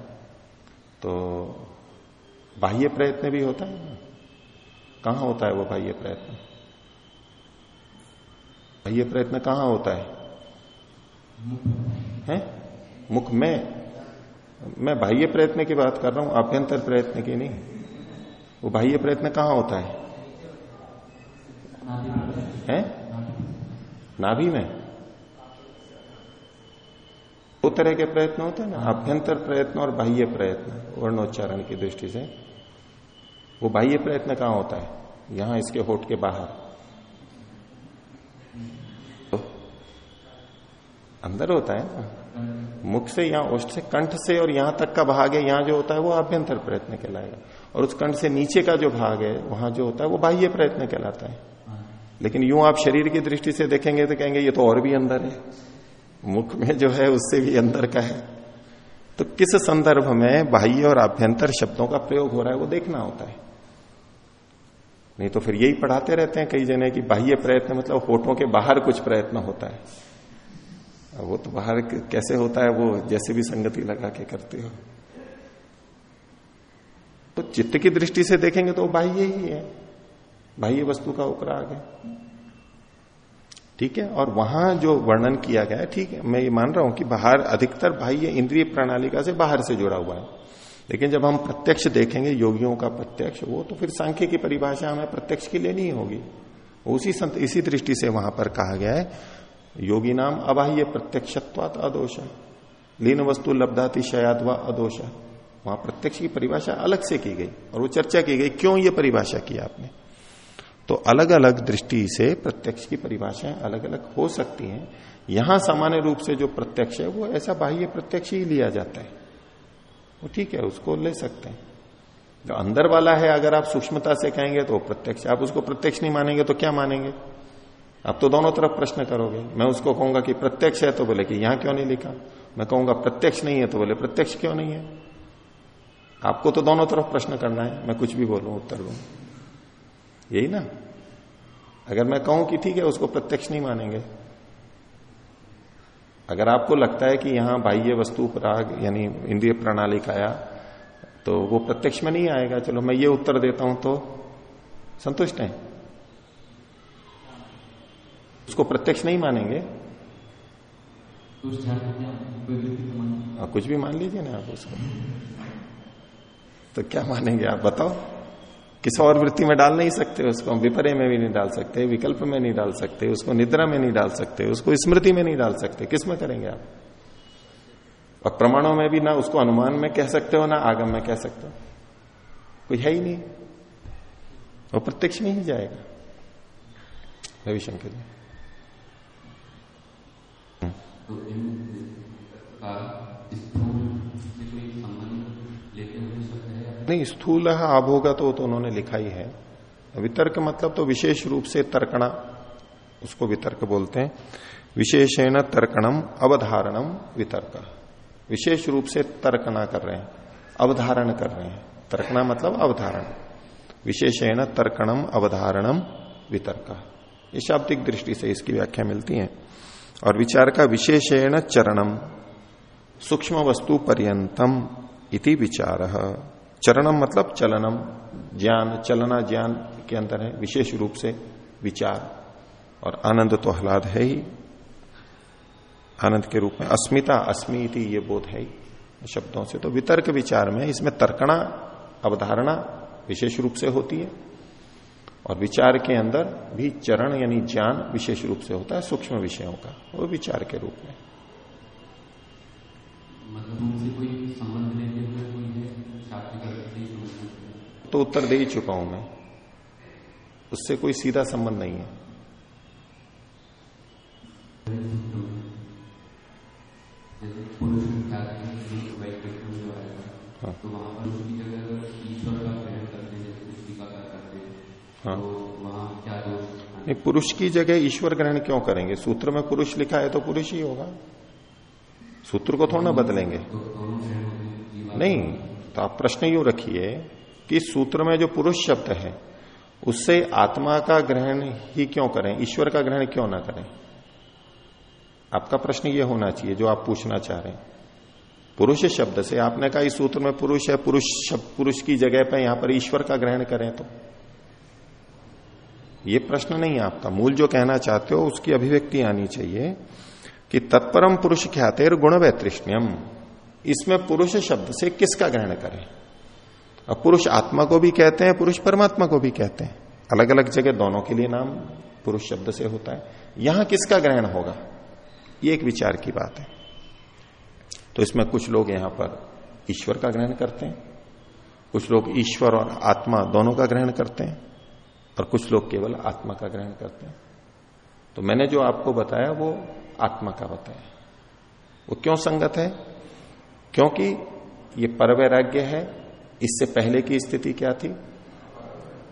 Speaker 1: तो बाह्य प्रयत्न भी होता है? कहाँ होता है वो बाह्य प्रयत्न? बाह्य प्रयत्न कहाँ होता है? हैं? मुख में। मैं बाह्य प्रयत्न की बात कर रहा हूँ आभ्यंतर प्रयत्न की नहीं। वो बाह्य प्रयत्न कहाँ होता है? हैं? नाभि में। तरह के प्रयत्न होते हैं ना आभ्यंतर प्रयत्न और बाह्य प्रयत्न, वर्णोच्चारण की दृष्टि से। वो बाह्य प्रयत्न कहाँ होता है? यहाँ इसके होठ के बाहर। तो अंदर होता है ना। मुख से यहाँ, ओष्ठ से, कंठ से और यहाँ तक का भाग है, यहाँ जो होता है वो आभ्यंतर प्रयत्न कहलाएगा। और उस कंठ से नीचे का जो भाग है, वहाँ जो होता है वो बाह्य प्रयत्न कहलाता है। लेकिन यूँ आप शरीर की दृष्टि से देखेंगे तो कहेंगे, ये तो और भी अंदर है। मुख में जो है उससे भी अंदर का है। तो किस संदर्भ में बाह्य और आभ्यंतर शब्दों का प्रयोग हो रहा है वो देखना होता है। नहीं तो फिर यही पढ़ाते रहते हैं कई जने की बाह्य प्रयत्न मतलब होठों के बाहर कुछ प्रयत्न होता है। वो तो बाहर कैसे होता है वो जैसे भी संगति लगा के करते हो। तो चित्त की दृष्टि से देखेंगे तो बाह्य ही है। बाह्य वस्तु का उपराग है। ठीक है? और वहाँ जो वर्णन किया गया है, ठीक है, मैं ये मान रहा हूँ कि बाहर अधिकतर बाह्य इंद्रिय प्रणालिका से बाहर से जुड़ा हुआ है। लेकिन जब हम प्रत्यक्ष देखेंगे, योगियों का प्रत्यक्ष, वो तो फिर सांख्य की परिभाषा हमें प्रत्यक्ष की लेनी होगी। उसी संत, इसी दृष्टि से वहाँ पर कहा गया है, योगी नाम अबाह्य प्रत्यक्षत्वात अदोष, लीन वस्तु लब्धाति शयाद व अदोष। वहाँ प्रत्यक्ष की परिभाषा अलग से की गई, और वो चर्चा की गई, क्यों ये परिभाषा की आपने? तो अलग अलग दृष्टि से प्रत्यक्ष की परिभाषाएँ अलग अलग हो सकती हैं। यहाँ सामान्य रूप से जो प्रत्यक्ष है, वो ऐसा बाह्य प्रत्यक्ष ही लिया जाता है। वो ठीक है, उसको ले सकते हैं। जो अंदर वाला है, अगर आप सूक्ष्मता से कहेंगे तो प्रत्यक्ष आप उसको प्रत्यक्ष नहीं मानेंगे तो क्या मानेंगे? आप तो दोनों तरफ़ प्रश्न करोगे। मैं उसको कहूँगा कि प्रत्यक्ष है तो बोले कि यहाँ क्यों नहीं लिखा? मैं कहूँगा प्रत्यक्ष नहीं है तो बोले प्रत्यक्ष क्यों नहीं है? आपको तो दोनों तरफ़ प्रश्न करना है। मैं कुछ भी बोलूँ, उत्तर दू। यही ना। अगर मैं कहूँ कि ठीक है उसको प्रत्यक्ष नहीं मानेंगे। अगर आपको लगता है कि यहाँ बाह्य वस्तु पराग यानी इंद्रिय प्रणाली का आया तो वो प्रत्यक्ष में नहीं आएगा। चलो मैं ये उत्तर देता हूँ तो संतुष्ट है। उसको प्रत्यक्ष नहीं मानेंगे।
Speaker 4: तो माने
Speaker 1: आ, कुछ भी मान लीजिए ना आप उसको। तो क्या मानेंगे आप बताओ। किसी और वृत्ति में डाल नहीं सकते, उसको विपर्य में भी नहीं डाल सकते, विकल्प में नहीं डाल सकते, उसको निद्रा में नहीं डाल सकते, उसको स्मृति में नहीं डाल सकते। किसमें करेंगे आप? और प्रमाणों में भी ना उसको अनुमान में कह सकते हो, ना आगम में कह सकते हो। कोई है ही नहीं। वो प्रत्यक्ष में ही जाएगा। रविशंकर जी।
Speaker 6: तो इन का स्थूल से कोई संबंध लेते हुए शब्द है या
Speaker 1: नहीं स्थूल आभोगा तो, तो उन्होंने लिखा ही है। वितर्क मतलब तो विशेष रूप से तर्कणा उसको वितर्क बोलते हैं। विशेषण तर्कणम अवधारणम वितर्क। विशेष रूप से तर्कना कर रहे हैं अवधारण कर रहे हैं। तर्कना मतलब अवधारण। विशेषण तर्कणम अवधारणम वितर्क। ये शाब्दिक दृष्टि से इसकी व्याख्या मिलती है। और विचार का विशेषण चरणम सूक्ष्म वस्तु पर्यंतम इति विचार। चरणम मतलब चलनम, ज्ञान, चलना ज्ञान के अंदर है, विशेष रूप से विचार। और आनंद तो आह्लाद है ही। आनंद के रूप में अस्मिता, अस्मिति ये बोध है ही शब्दों से। तो वितर्क विचार में इसमें तर्कणा, अवधारणा विशेष रूप से होती है। और विचार के अंदर भी चरण यानी ज्ञान विशेष रूप से होता है, सूक्ष्म विषयों का, वो विचार के रूप में।
Speaker 6: मतलब
Speaker 1: तो उत्तर दे ही चुका हूँ मैं। उससे कोई सीधा संबंध नहीं है। हाँ।
Speaker 6: हैं।
Speaker 1: पुरुष की जगह ईश्वर ग्रहण क्यों करेंगे? सूत्र में पुरुष लिखा है तो पुरुष ही होगा। सूत्र को थोड़ा ना बदलेंगे। नहीं तो आप प्रश्न यूँ रखिए कि सूत्र में जो पुरुष शब्द है, उससे आत्मा का ग्रहण ही क्यों करें? ईश्वर का ग्रहण क्यों ना करें? आपका प्रश्न यह होना चाहिए, जो आप पूछना चाह रहे हैं। पुरुष शब्द से आपने कहा इस सूत्र में पुरुष है, पुरुष शब्द, पुरुष की जगह पर यहाँ पर ईश्वर का ग्रहण करें तो। ये प्रश्न नहीं है आपका। मूल जो कहना चाहते हो, उसकी अभिव्यक्ति आनी चाहिए कि तत्परम पुरुष ख्यातेर गुण वैतृष्ण्यम इसमें पुरुष शब्द से किसका ग्रहण करें? अब पुरुष आत्मा को भी कहते हैं, पुरुष परमात्मा को भी कहते हैं। अलग अलग जगह दोनों के लिए नाम पुरुष शब्द से होता है। यहाँ किसका ग्रहण होगा? ये एक विचार की बात है। तो इसमें कुछ लोग यहाँ पर ईश्वर का ग्रहण करते हैं, कुछ लोग ईश्वर और आत्मा दोनों का ग्रहण करते हैं, और कुछ लोग केवल आत्मा का ग्रहण करते हैं। तो मैंने जो आपको बताया, वो आत्मा का बताया। वो क्यों संगत है? क्योंकि ये पर वैराग्य है इससे पहले की स्थिति क्या थी?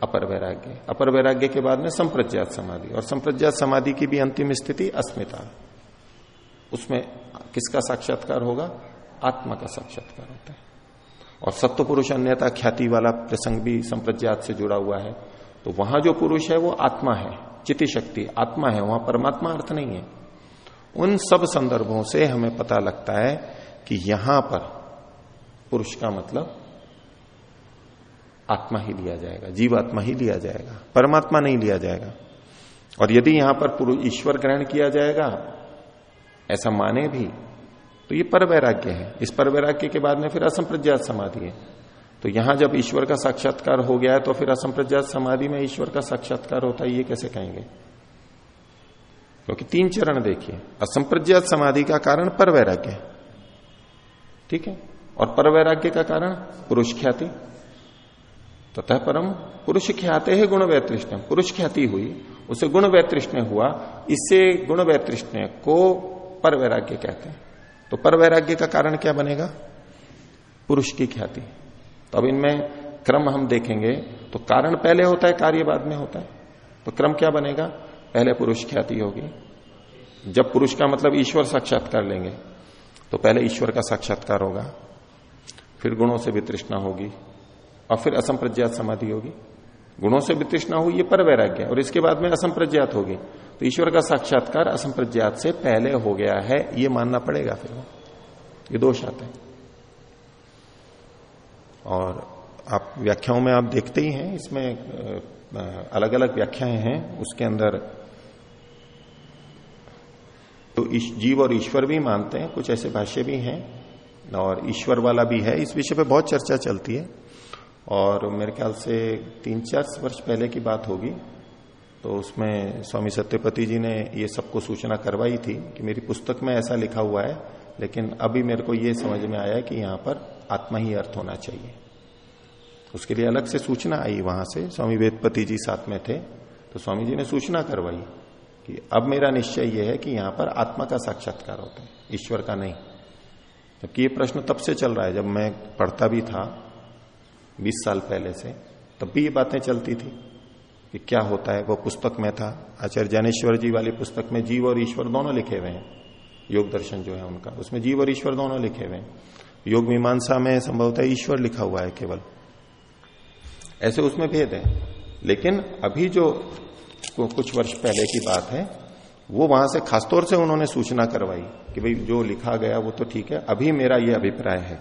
Speaker 1: अपर वैराग्य। अपर वैराग्य के बाद में संप्रज्ञात समाधि। और संप्रज्ञात समाधि की भी अंतिम स्थिति अस्मिता। उसमें किसका साक्षात्कार होगा? आत्मा का साक्षात्कार होता है। और सत्व पुरुष अन्यता ख्याति वाला प्रसंग भी संप्रज्ञात से जुड़ा हुआ है। तो वहाँ जो पुरुष है, वो आत्मा है। चिति शक्ति आत्मा है। वहाँ परमात्मा अर्थ नहीं है। उन सब संदर्भों से हमें पता लगता है कि यहाँ पर पुरुष का मतलब आत्मा ही लिया जाएगा, जीवात्मा ही लिया जाएगा, परमात्मा नहीं लिया जाएगा। और यदि यहाँ पर ईश्वर ग्रहण किया जाएगा, ऐसा माने भी तो ये पर वैराग्य है। इस पर वैराग्य के बाद में फिर असंप्रज्ञात समाधि है। तो यहाँ जब ईश्वर का साक्षात्कार हो गया है तो फिर असंप्रज्ञात समाधि में ईश्वर का साक्षात्कार होता है, ये कैसे कहेंगे? क्योंकि तीन चरण देखिए, असंप्रज्ञात समाधि का कारण पर वैराग्य ठीक है? और पर वैराग्य का कारण पुरुष ख्याति। तथा परम पुरुष ख्याते है गुण वैतृष्ण। पुरुष ख्याति हुई, उसे गुण वैतृष्ण हुआ इससे गुण वैतृष्ण को पर वैराग्य कहते हैं। तो पर वैराग्य का कारण क्या बनेगा? पुरुष की ख्याति। तो अब इनमें क्रम हम देखेंगे तो कारण पहले होता है, कार्य बाद में होता है। तो क्रम क्या बनेगा? पहले पुरुष ख्याति होगी। जब पुरुष का मतलब ईश्वर साक्षात्कार लेंगे तो पहले ईश्वर का साक्षात्कार होगा, फिर गुणों से वितृष्णा होगी। और फिर असंप्रज्ञात समाधि होगी। गुणों से वितृष्णा हुई, ये पर वैराग्य और इसके बाद में असंप्रज्ञात होगी। तो ईश्वर का साक्षात्कार असंप्रज्ञात से पहले हो गया है, ये मानना पड़ेगा फिर। ये दोष आते हैं। और आप व्याख्याओं में आप देखते ही हैं, इसमें अलग अलग व्याख्याएँ हैं, उसके अंदर तो जीव और ईश्वर भी मानते हैं, कुछ ऐसे भाष्य भी हैं, और ईश्वर वाला भी है। इस विषय पे बहुत चर्चा चलती है। और मेरे ख्याल से तीन चार वर्ष पहले की बात होगी। तो उसमें स्वामी सत्यपति जी ने ये सबको सूचना करवाई थी कि मेरी पुस्तक में ऐसा लिखा हुआ है, लेकिन अभी मेरे को ये समझ में आया कि यहाँ पर आत्मा ही अर्थ होना चाहिए। उसके लिए अलग से सूचना आई वहाँ से, स्वामी वेदपति जी साथ में थे तो स्वामी जी ने सूचना करवाई कि अब मेरा निश्चय यह है कि यहाँ पर आत्मा का साक्षात्कार होता है, ईश्वर का नहीं। जबकि ये प्रश्न तब से चल रहा है जब मैं पढ़ता भी था बीस साल पहले से, तब भी ये बातें चलती थी कि क्या होता है, वो पुस्तक में था। आचार्य ज्ञानेश्वर जी वाली पुस्तक में जीव और ईश्वर दोनों लिखे हुए हैं। योग दर्शन जो है उनका, उसमें जीव और ईश्वर दोनों लिखे हुए हैं। योग मीमांसा में संभवतः ईश्वर लिखा हुआ है केवल। ऐसे उसमें भेद है। लेकिन अभी जो कुछ वर्ष पहले की बात है, वो वहाँ से खासतौर से उन्होंने सूचना करवाई कि भाई जो लिखा गया वो तो ठीक है, अभी मेरा ये अभिप्राय है।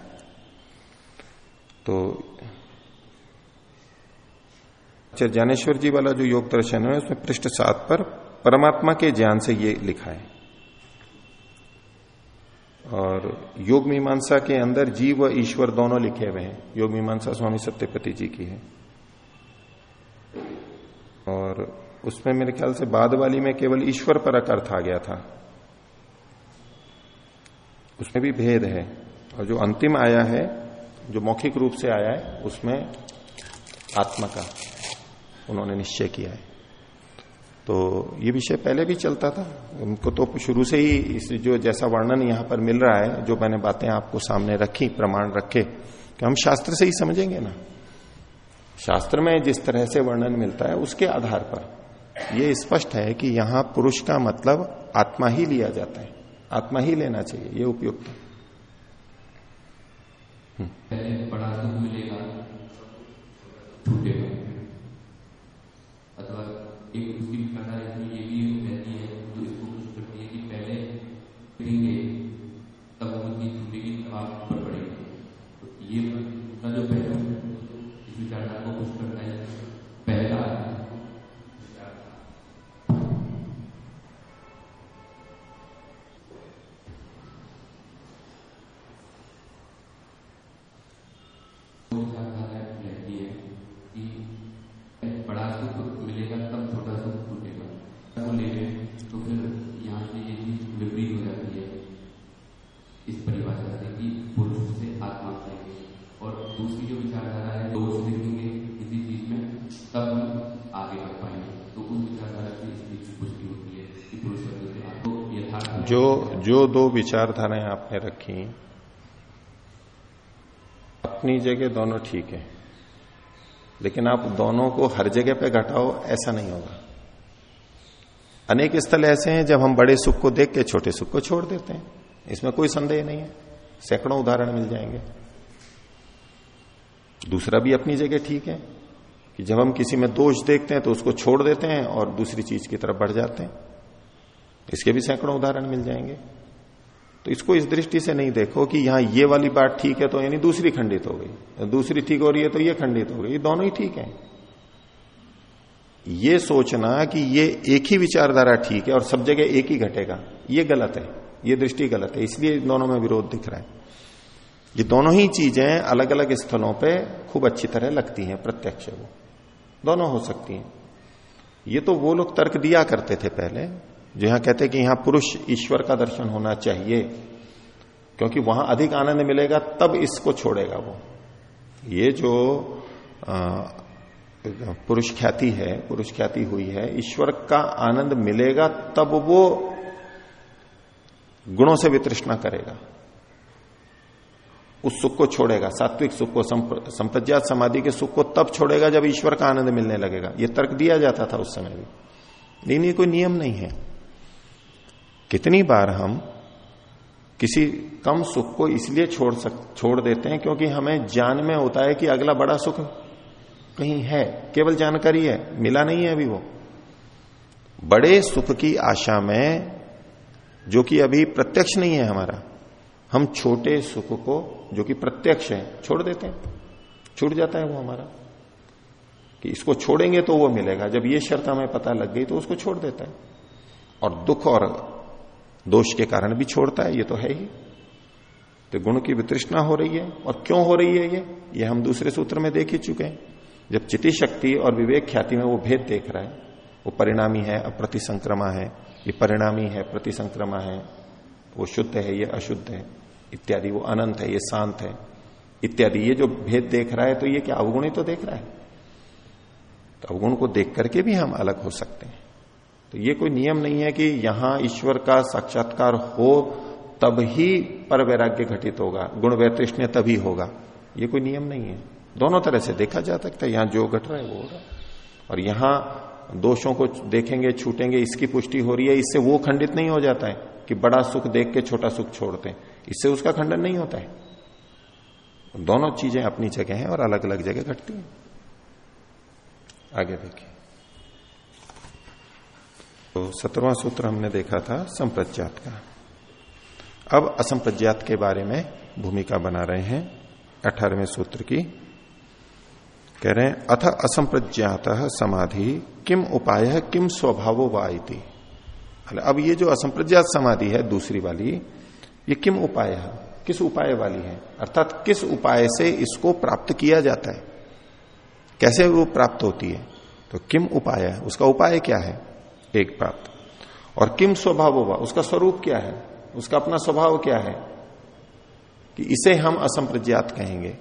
Speaker 1: तो अच्छा ज्ञानेश्वर जी वाला जो योग दर्शन है, उसमें पृष्ठ सात पर परमात्मा के ज्ञान से ये लिखा है। और योग मीमांसा के अंदर जीव व ईश्वर दोनों लिखे हुए हैं। योग मीमांसा स्वामी सत्यपति जी की है। और उसमें मेरे ख्याल से बाद वाली में केवल ईश्वर पर अर्थ आ गया था। उसमें भी भेद है। और जो अंतिम आया है, जो मौखिक रूप से आया है, उसमें आत्मा का। उन्होंने निश्चय किया है। तो ये विषय पहले भी चलता था। उनको तो शुरू से ही इस जो जैसा वर्णन यहाँ पर मिल रहा है, जो मैंने बातें आपको सामने रखी, प्रमाण रखे, कि हम शास्त्र से ही समझेंगे ना। शास्त्र में जिस तरह से वर्णन मिलता है, उसके आधार पर यह स्पष्ट है कि यहाँ पुरुष का मतलब आत्मा ही लिया जाता है। आत्मा ही लेना चाहिए, ये उपयुक्त
Speaker 6: पहले बड़ा मिलेगा अथवा एक दूसरी प्रकार इसमें ये भी रहती है तो इसको कुछ करती है कि पहले फिरेंगे, तब उनकी तब आप ऊपर पड़ेगी तो ये जो
Speaker 1: जो दो विचारधाराएँ आपने रखी, अपनी जगह दोनों ठीक है। लेकिन आप दोनों को हर जगह पे घटाओ, ऐसा नहीं होगा। अनेक स्थल ऐसे हैं, जब हम बड़े सुख को देख के छोटे सुख को छोड़ देते हैं। इसमें कोई संदेह नहीं है। सैकड़ों उदाहरण मिल जाएँगे। दूसरा भी अपनी जगह ठीक है, कि जब हम किसी में दोष देखते हैं तो उसको छोड़ देते हैं और दूसरी चीज़ की तरफ़ बढ़ जाते हैं। इसके भी सैकड़ों उदाहरण मिल जाएँगे। तो इसको इस दृष्टि से नहीं देखो कि यहाँ ये वाली बात ठीक है तो यानी दूसरी खंडित हो गई। दूसरी ठीक हो रही है तो ये खंडित हो गई। ये दोनों ही ठीक है। ये सोचना कि ये एक ही विचारधारा ठीक है और सब जगह एक ही घटेगा, ये गलत है। ये दृष्टि गलत है। इसलिए दोनों में विरोध दिख रहा है। ये दोनों ही चीज़ें अलग अलग स्थलों पे खूब अच्छी तरह लगती हैं, प्रत्यक्ष वो। दोनों हो सकती हैं। ये तो वो लोग तर्क दिया करते थे पहले जो यहाँ कहते हैं कि यहाँ पुरुष ईश्वर का दर्शन होना चाहिए, क्योंकि वहाँ अधिक आनंद मिलेगा, तब इसको छोड़ेगा वो। ये जो पुरुष ख्याति है, पुरुष ख्याति हुई है, ईश्वर का आनंद मिलेगा, तब वो गुणों से वितृष्णा करेगा। उस सुख को छोड़ेगा, सात्विक सुख को संप्रज्ञात समाधि के सुख को तब छोड़ेगा जब ईश्वर का आनंद मिलने लगेगा। यह तर्क दिया जाता था उस समय भी। लेकिन ये कोई नियम नहीं है। कितनी बार हम किसी कम सुख को इसलिए छोड़ सक, छोड़ देते हैं क्योंकि हमें ज्ञान में होता है कि अगला बड़ा सुख कहीं है। केवल जानकारी है, मिला नहीं है अभी वो। बड़े सुख की आशा में, जो कि अभी प्रत्यक्ष नहीं है हमारा, हम छोटे सुख को, जो कि प्रत्यक्ष है, छोड़ देते हैं। छूट जाता है वो हमारा। कि इसको छोड़ेंगे तो वो मिलेगा। जब ये शर्त हमें पता लग गई तो उसको छोड़ देता है। और दुख और दोष के कारण भी छोड़ता है, ये तो है ही। तो गुण की वितृष्णा हो रही है, और क्यों हो रही है ये? ये हम दूसरे सूत्र में देख ही चुके हैं। जब चिति शक्ति और विवेक ख्याति में वो भेद देख रहा है, वो परिणामी है अप्रति संक्रमा है, ये परिणामी है प्रति संक्रमा है, वो शुद्ध है, ये अशुद्ध है, इत्यादि, वो अनंत है, ये शांत है, इत्यादि, ये जो भेद देख रहा है तो ये क्या अवगुण ही तो देख रहा है। तो अवगुण को देख करके भी हम अलग हो सकते हैं। तो ये कोई नियम नहीं है कि यहाँ ईश्वर का साक्षात्कार हो तब ही पर वैराग्य घटित होगा, गुण वैतृष्ण तभी होगा। ये कोई नियम नहीं है। दोनों तरह से देखा जा सकता है, यहाँ जो घट रहा है वो हो रहा है। और यहाँ दोषों को देखेंगे, छूटेंगे, इसकी पुष्टि हो रही है, इससे वो खंडित नहीं हो जाता है कि बड़ा सुख देख के छोटा सुख छोड़ते हैं। इससे उसका खंडन नहीं होता है। दोनों चीज़ें अपनी जगह हैं और अलग अलग जगह घटती हैं। आगे देखिए। तो सत्रवा सूत्र हमने देखा था संप्रज्ञात का। अब असंप्रज्ञात के बारे में भूमिका बना रहे हैं अठारहवें सूत्र की। कह रहे हैं, अथ असंप्रज्ञात समाधि, किम उपाय, किम स्वभाव वाइती अब ये जो असंप्रज्ञात समाधि है दूसरी वाली, ये किम उपाय है? किस उपाय वाली है? अर्थात किस उपाय से इसको प्राप्त किया जाता है? कैसे वो प्राप्त होती है? तो किम उपाय है। उसका उपाय क्या है? एक बात और किम स्वभाव होगा? उसका स्वरूप क्या है? उसका अपना स्वभाव क्या है? कि इसे हम असंप्रज्ञात कहेंगे।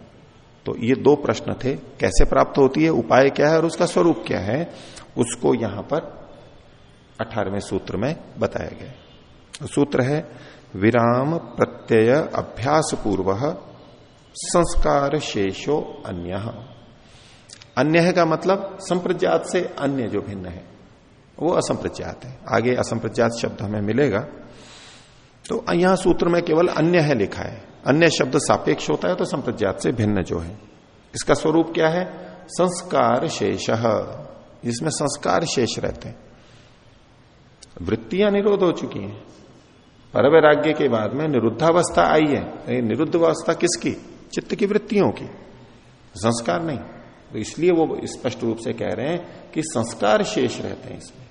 Speaker 1: तो ये दो प्रश्न थे। कैसे प्राप्त होती है? उपाय क्या है? और उसका स्वरूप क्या है? उसको यहाँ पर अठारहवें सूत्र में बताया गया सूत्र है, विराम प्रत्यय अभ्यास पूर्व संस्कार शेषो अन्य। अन्य का मतलब संप्रज्ञात से अन्य जो भिन्न है। वो असंप्रज्ञात है। आगे असंप्रज्ञात शब्द हमें मिलेगा। तो यहाँ सूत्र में केवल अन्य है लिखा है। अन्य शब्द सापेक्ष होता है तो संप्रज्ञात से भिन्न जो है। इसका स्वरूप क्या है? संस्कार शेष। जिसमें संस्कार शेष रहते हैं। वृत्तियाँ निरोध हो चुकी हैं। पर वैराग्य के बाद में निरुद्धावस्था आई है। निरुद्ध अवस्था किसकी? चित्त की वृत्तियों की। संस्कार नहीं। तो इसलिए वो स्पष्ट रूप से कह रहे हैं कि संस्कार शेष रहते हैं इसमें।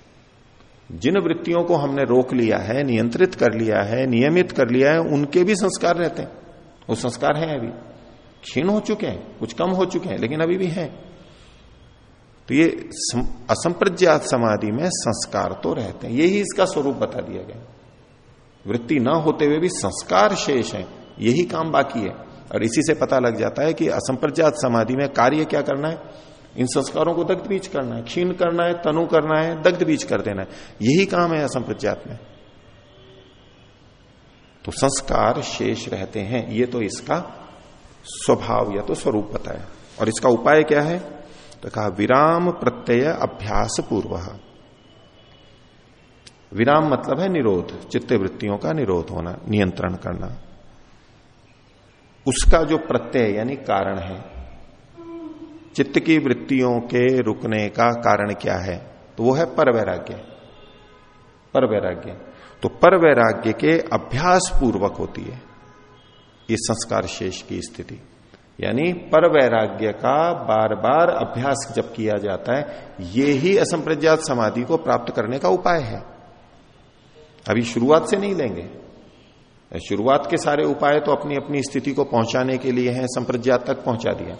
Speaker 1: जिन वृत्तियों को हमने रोक लिया है, नियंत्रित कर लिया है, नियमित कर लिया है, उनके भी संस्कार रहते हैं। वो संस्कार हैं अभी। क्षीण हो चुके हैं, कुछ कम हो चुके हैं, लेकिन अभी भी हैं। तो ये असंप्रज्ञात समाधि में संस्कार तो रहते हैं। यही इसका स्वरूप बता दिया गया। वृत्ति ना होते हुए भी संस्कार शेष है। यही काम बाकी है। और इसी से पता लग जाता है कि असंप्रज्ञात समाधि में कार्य क्या करना है? इन संस्कारों को दग्ध बीज करना है, क्षीण करना है, तनु करना है दग्ध बीज कर देना है। यही काम है असंप्रज्ञात में। तो संस्कार शेष रहते हैं। ये तो इसका स्वभाव या तो स्वरूप बताया। और इसका उपाय क्या है? तो कहा, विराम प्रत्यय अभ्यास पूर्व। विराम मतलब है निरोध चित्त वृत्तियों का निरोध होना, नियंत्रण करना। उसका जो प्रत्यय यानी कारण है चित्त की वृत्तियों के रुकने का कारण क्या है? तो वो है पर वैराग्य पर वैराग्य तो पर वैराग्य के अभ्यास पूर्वक होती है। ये संस्कार शेष की स्थिति। यानी पर वैराग्य का बार बार अभ्यास जब किया जाता है, ये ही असंप्रज्ञात समाधि को प्राप्त करने का उपाय है। अभी शुरुआत से नहीं लेंगे। शुरुआत के सारे उपाय तो अपनी अपनी स्थिति को पहुँचाने के लिए हैं, संप्रज्ञात तक पहुँचा दिया।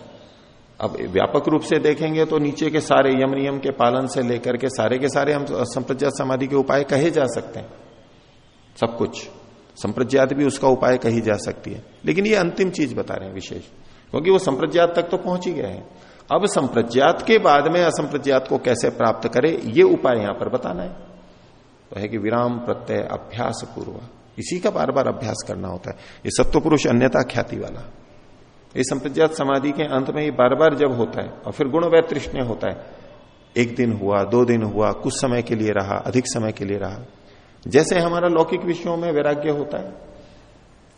Speaker 1: अब व्यापक रूप से देखेंगे तो नीचे के सारे यम नियम के पालन से लेकर के सारे के सारे हम संप्रज्ञात समाधि के उपाय कहे जा सकते हैं। सब कुछ। संप्रज्ञात भी उसका उपाय कही जा सकती है। लेकिन ये अंतिम चीज़ बता रहे हैं विशेष। क्योंकि वो संप्रज्ञात तक तो पहुँच ही गए हैं। अब संप्रज्ञात के बाद में असंप्रज्ञात को कैसे प्राप्त करे, ये उपाय यहाँ पर बताना है। तो है कि विराम, प्रत्यय, अभ्यास पूर्व। इसी का बार बार अभ्यास करना होता है। ये सत्व पुरुष अन्यता ख्याति वाला। ये संप्रज्ञात समाधि के अंत में ही बार बार जब होता है, और फिर गुण वैतृष्ण होता है, एक दिन हुआ, दो दिन हुआ, कुछ समय के लिए रहा, अधिक समय के लिए रहा। जैसे हमारा लौकिक विषयों में वैराग्य होता है।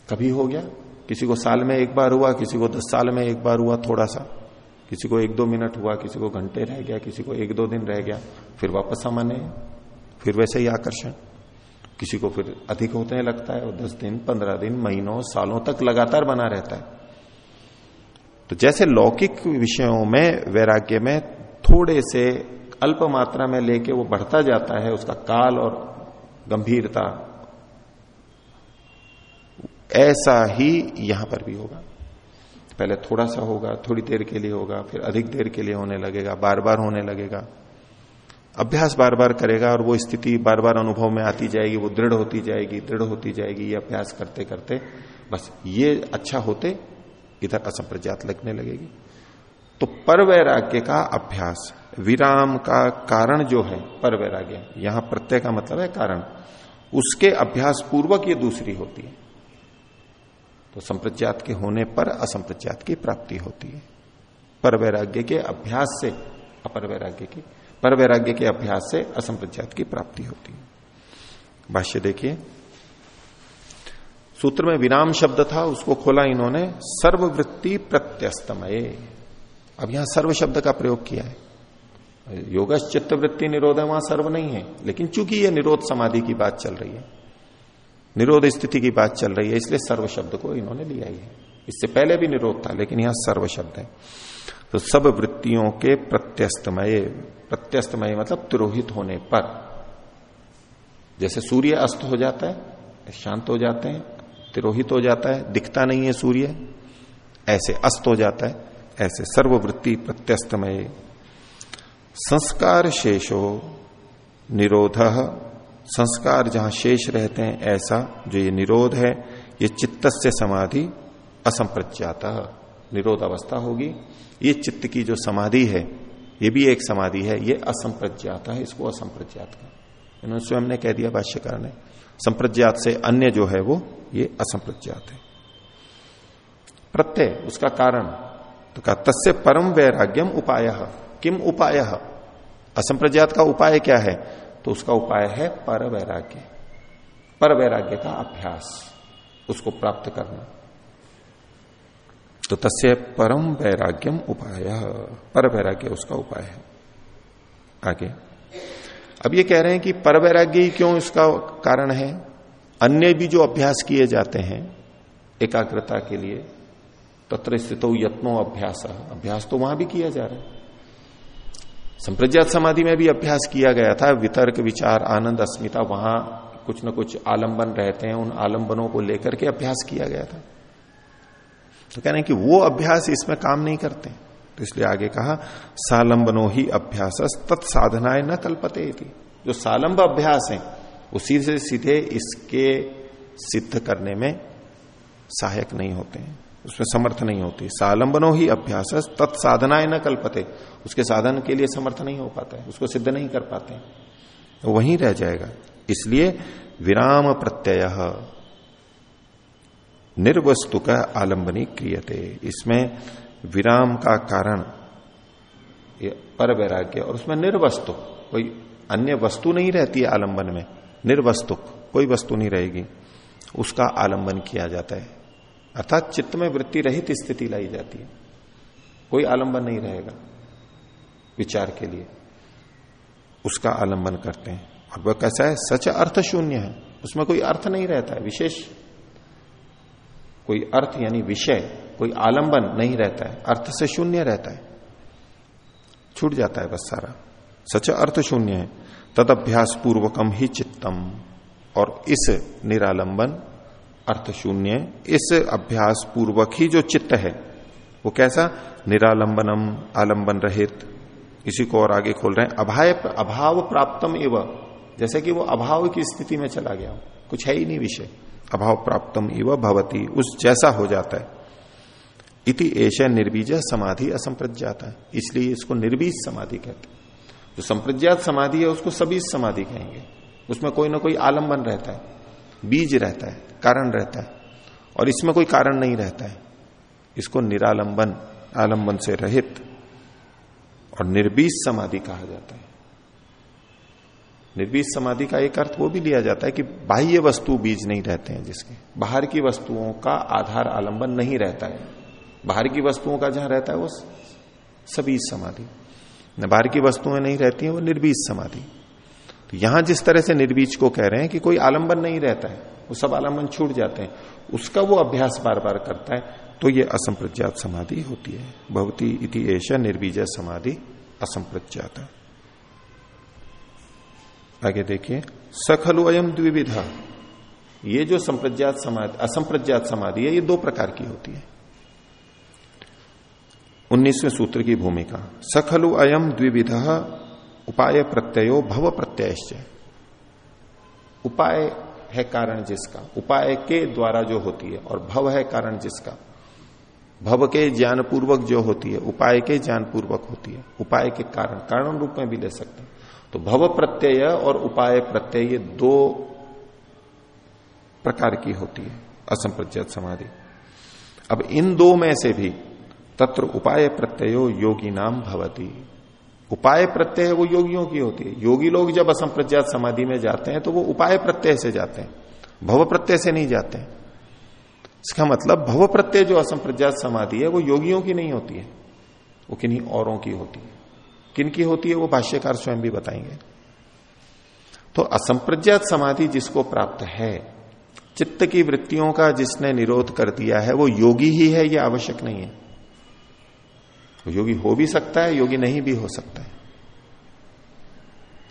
Speaker 1: कभी हो गया, किसी को साल में एक बार हुआ, किसी को दस साल में एक बार हुआ थोड़ा सा किसी को एक दो मिनट हुआ, किसी को घंटे रह गया, किसी को एक दो दिन रह गया, फिर वापस सामान्य फिर वैसे ही आकर्षण। किसी को फिर अधिक होते लगता है, और दस दिन, पंद्रह दिन, महीनों, सालों तक लगातार बना रहता है। तो जैसे लौकिक विषयों में, वैराग्य में थोड़े से अल्प मात्रा में लेके वो बढ़ता जाता है, उसका काल और गंभीरता, ऐसा ही यहाँ पर भी होगा। पहले थोड़ा सा होगा, थोड़ी देर के लिए होगा, फिर अधिक देर के लिए होने लगेगा बार बार होने लगेगा। अभ्यास बार बार करेगा और वो स्थिति बार बार अनुभव में आती जाएगी, वो दृढ़ होती जाएगी, दृढ़ होती जाएगी, ये अभ्यास करते करते बस ये अच्छा होते इधर असंप्रज्ञात लगने लगेगी। तो पर वैराग्य का अभ्यास, विराम का कारण जो है पर वैराग्य यहाँ प्रत्यय का मतलब है कारण। उसके अभ्यास पूर्वक ये दूसरी होती है। तो संप्रज्ञात के होने पर असंप्रज्ञात की प्राप्ति होती है। पर वैराग्य के अभ्यास से अपर वैराग्य की पर वैराग्य के अभ्यास से असंप्रज्ञात की प्राप्ति होती है। भाष्य देखिए सूत्र में विराम शब्द था, उसको खोला इन्होंने, सर्ववृत्ति प्रत्यस्तमय। अब यहाँ सर्व शब्द का प्रयोग किया है। योग चित्त वृत्ति निरोध है, वहाँ सर्व नहीं है। लेकिन चूँकि ये निरोध समाधि की बात चल रही है, निरोध स्थिति की बात चल रही है, इसलिए सर्व शब्द को इन्होंने लिया ही है। इससे पहले भी निरोध था, लेकिन यहाँ सर्व शब्द है। तो सब वृत्तियों के प्रत्यस्तमय प्रत्यस्तमय मतलब तिरोहित होने पर, जैसे सूर्य अस्त हो जाता है, शांत हो जाते हैं तिरोहित हो जाता है, दिखता नहीं है सूर्य, ऐसे अस्त हो जाता है, ऐसे सर्ववृत्ति प्रत्यस्तमय। संस्कार शेषो निरोध, संस्कार जहाँ शेष रहते हैं, ऐसा जो ये निरोध है, ये चित्त से समाधि असंप्रज्ञात, निरोध अवस्था होगी। ये चित्त की जो समाधि है, ये भी एक समाधि है, ये असंप्रज्ञात है, इसको असंप्रज्ञात का इन्होंने स्वयं ने कह दिया भाष्यकार ने, संप्रज्ञात से अन्य जो है वो ये असंप्रज्ञात है। प्रत्यय, उसका कारण तो कहा, तस्य परम वैराग्यम उपाय। किम उपाय? असंप्रज्ञात का उपाय क्या है? तो उसका उपाय है पर वैराग्य। पर वैराग्य का अभ्यास, उसको प्राप्त करना। तो तस्य परम वैराग्यम उपाय। पर वैराग्य उसका उपाय है। आगे। अब ये कह रहे हैं कि पर वैराग्य क्यों इसका कारण है? अन्य भी जो अभ्यास किए जाते हैं, एकाग्रता के लिए, तत्र स्थित यत्नो अभ्यास। अभ्यास तो वहाँ भी किया जा रहा है। संप्रज्ञात समाधि में भी अभ्यास किया गया था, वितर्क, विचार, आनंद, अस्मिता, वहाँ कुछ न कुछ आलंबन रहते हैं, उन आलंबनों को लेकर के अभ्यास किया गया था। तो कह रहे हैं कि वो अभ्यास इसमें काम नहीं करते। तो इसलिए आगे कहा, सालंबनो ही अभ्यास तत्साधनाएँ न कल्पते थी जो सालंब अभ्यास है उसी से सीधे इसके सिद्ध करने में सहायक नहीं होते हैं। उसमें समर्थ नहीं होती। सालंबनो ही अभ्यास तत्साधनाएँ न कल्पते। उसके साधन के लिए समर्थ नहीं हो पाता है। उसको सिद्ध नहीं कर पाते तो वहीं रह जाएगा। इसलिए विराम प्रत्यय। निर्वस्तु का आलंबनी क्रियते। इसमें विराम का कारण पर वैराग्य, और उसमें निर्वस्तु, कोई अन्य वस्तु नहीं रहती है आलंबन में। निर्वस्तु कोई वस्तु नहीं रहेगी। उसका आलंबन किया जाता है। अर्थात चित्त में वृत्ति रहित स्थिति लाई जाती है। कोई आलंबन नहीं रहेगा विचार के लिए। उसका आलंबन करते हैं। और वह कैसा है? सच अर्थ शून्य है। उसमें कोई अर्थ नहीं रहता है, विशेष। कोई अर्थ यानी विषय, कोई आलंबन नहीं रहता है। अर्थ से शून्य रहता है। छूट जाता है बस सारा। सच अर्थ शून्य है। तद अभ्यास पूर्वकम ही चित्तम। और इस निरालंबन अर्थ शून्य इस अभ्यास पूर्वक ही जो चित्त है, वो कैसा? निरालंबनम आलंबन रहित इसी को और आगे खोल रहे हैं। अभाय अभाव प्राप्तम एवं जैसे कि वो अभाव की स्थिति में चला गया कुछ है ही नहीं विषय। अभाव प्राप्तम एवं भवती। उस जैसा हो जाता है। इति एश निर्बीज समाधि है इसलिए इसको निर्बीज समाधि कहते हैं। जो संप्रज्ञात समाधि है, उसको सभी समाधि कहेंगे। उसमें कोई ना कोई आलंबन रहता है, बीज रहता है, कारण रहता है, और इसमें कोई कारण नहीं रहता है। इसको निरालंबन, आलंबन से रहित और निर्बीज समाधि कहा जाता है। निर्बीज समाधि का एक अर्थ वो भी लिया जाता है कि बाह्य वस्तु बीज नहीं रहते हैं जिसके। बाहर की वस्तुओं का आधार आलंबन नहीं रहता है। बाहर की वस्तुओं का जहाँ रहता है, वो सभी समाधि। न बाहर की वस्तुएँ नहीं रहती हैं, वो निर्बीज समाधि। तो यहाँ जिस तरह से निर्बीज को कह रहे हैं कि कोई आलंबन नहीं रहता है, वो सब आलंबन छूट जाते हैं, उसका वो अभ्यास बार बार करता है तो ये असंप्रज्ञात समाधि होती है। भवती इति ऐसा निर्बीज समाधि असंप्रज्ञात। आगे देखिए सखलु अयम द्विविधा। ये जो संप्रज्ञात समाधि, असंप्रज्ञात समाधि है, ये दो प्रकार की होती है। उन्नीसवें सूत्र की भूमिका। सखलु अयम द्विविध उपाय प्रत्ययो भव प्रत्यय उपाय है कारण जिसका। उपाय के द्वारा जो होती है और भव है कारण जिसका। भव के ज्ञान पूर्वक जो होती है, उपाय के ज्ञान पूर्वक होती है। उपाय के कारण कारण रूप में भी ले सकते हैं। तो भव प्रत्यय और उपाय प्रत्यय ये दो प्रकार की होती है, असंप्रज्ञात समाधि। अब इन दो में से भी तत्र उपाय प्रत्ययो योगी नाम भवती। उपाय प्रत्यय वो योगियों की होती है। योगी लोग जब असंप्रज्ञात समाधि में जाते हैं तो वो उपाय प्रत्यय से जाते हैं। भव प्रत्यय से नहीं जाते हैं। इसका मतलब भव प्रत्यय जो असंप्रज्ञात समाधि है, वो योगियों की नहीं होती है। वो किन्हीं औरों की होती है। किन की होती है, वो भाष्यकार स्वयं भी बताएँगे। तो असंप्रज्ञात समाधि जिसको प्राप्त है, चित्त की वृत्तियों का जिसने निरोध कर दिया है, वो योगी ही है, ये आवश्यक नहीं है। योगी हो भी सकता है, योगी नहीं भी हो सकता है।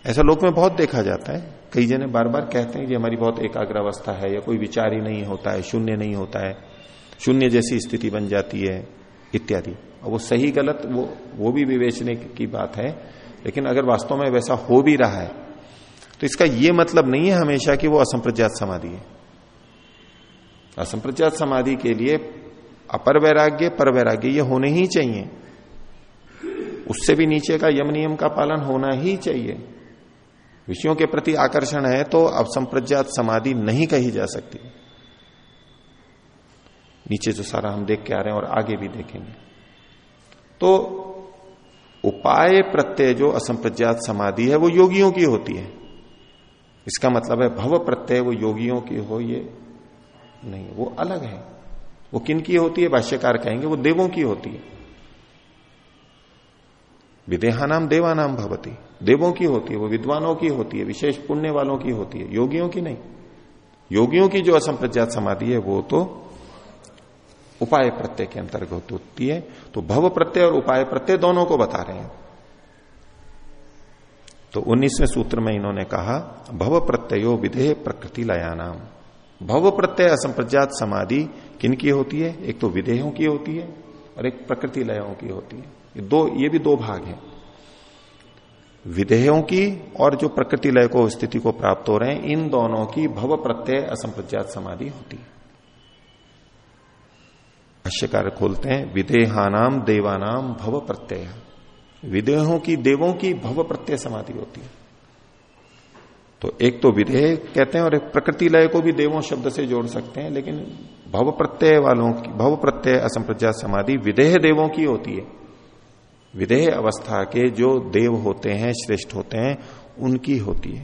Speaker 1: ऐसा लोक में बहुत देखा जाता है। कई जने बार बार कहते हैं कि हमारी बहुत एकाग्र अवस्था है, या कोई विचार ही नहीं होता है, शून्य नहीं होता है, शून्य जैसी स्थिति बन जाती है, इत्यादि। और वो सही गलत, वो वो भी विवेचने की बात है, लेकिन अगर वास्तव में वैसा हो भी रहा है तो इसका ये मतलब नहीं है हमेशा कि वो असंप्रज्ञात समाधि है। असंप्रज्ञात समाधि के लिए अपर वैराग्य, पर वैराग्य ये होने ही चाहिए। उससे भी नीचे का यम नियम का पालन होना ही चाहिए। विषयों के प्रति आकर्षण है तो अब संप्रज्ञात समाधि नहीं कही जा सकती। नीचे जो सारा हम देख के आ रहे हैं और आगे भी देखेंगे। तो उपाय प्रत्यय जो असंप्रज्ञात समाधि है वो योगियों की होती है। इसका मतलब है भव प्रत्यय वो योगियों की हो ये नहीं, वो अलग है। वो किन की होती है? भाष्यकार कहेंगे, वो देवों की होती है। विदेहानाम देवानाम भवती। देवों की होती है, वो विद्वानों की होती है, विशेष पुण्य वालों की होती है, योगियों की नहीं। योगियों की जो असंप्रज्ञात समाधि है, वो तो उपाय प्रत्यय के अंतर्गत होती है। तो भव प्रत्यय और उपाय प्रत्यय दोनों को बता रहे हैं। तो उन्नीसवें सूत्र में इन्होंने कहा, भव प्रत्ययो विधेय प्रकृति लयानाम। भव प्रत्यय असंप्रज्ञात समाधि किन की होती है? एक तो विधेयों की होती है और एक प्रकृति लयों की होती है। दो, ये भी दो भाग हैं। विधेयों की और जो प्रकृति लय को, स्थिति को प्राप्त हो रहे हैं, इन दोनों की भव प्रत्यय असंप्रज्ञात समाधि होती है। भाष्यकार खोलते हैं विदेहानाम देवानाम भव प्रत्यय। विदेहों की, देवों की भव प्रत्यय समाधि होती है। तो एक तो विधेय कहते हैं और एक प्रकृति लय को भी देवों शब्द से जोड़ सकते हैं, लेकिन भव प्रत्यय वालों की, भव प्रत्यय असंप्रज्ञात समाधि विदेह देवों की होती है। विदेह अवस्था के जो देव होते हैं, श्रेष्ठ होते हैं, उनकी होती है।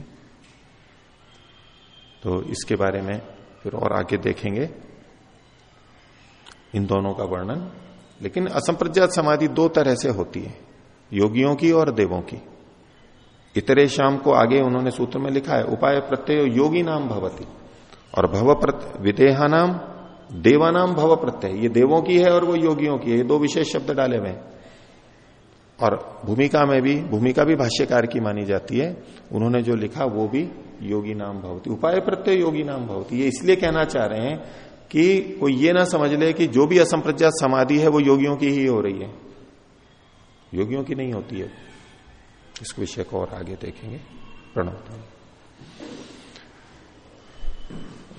Speaker 1: तो इसके बारे में फिर और आगे देखेंगे। इन दोनों का वर्णन। लेकिन असंप्रज्ञात समाधि दो तरह से होती है, योगियों की और देवों की। इतरे शाम को आगे उन्होंने सूत्र में लिखा है, उपाय प्रत्यय योगी नाम भवती। और भव विदेहा नाम देवानाम भव प्रत्यय। ये देवों की है और वो योगियों की है। ये दो विशेष शब्द डाले हुए और भूमिका में भी, भूमिका भी भाष्यकार की मानी जाती है। उन्होंने जो लिखा, वो भी योगी नाम भवती। उपाय प्रत्यय योगी नाम भवती। ये इसलिए कहना चाह रहे हैं कि कोई ये ना समझ ले कि जो भी असंप्रज्ञात समाधि है, वो योगियों की ही हो रही है। योगियों की नहीं होती है। इस विषय को और आगे देखेंगे। प्रणव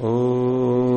Speaker 1: ओ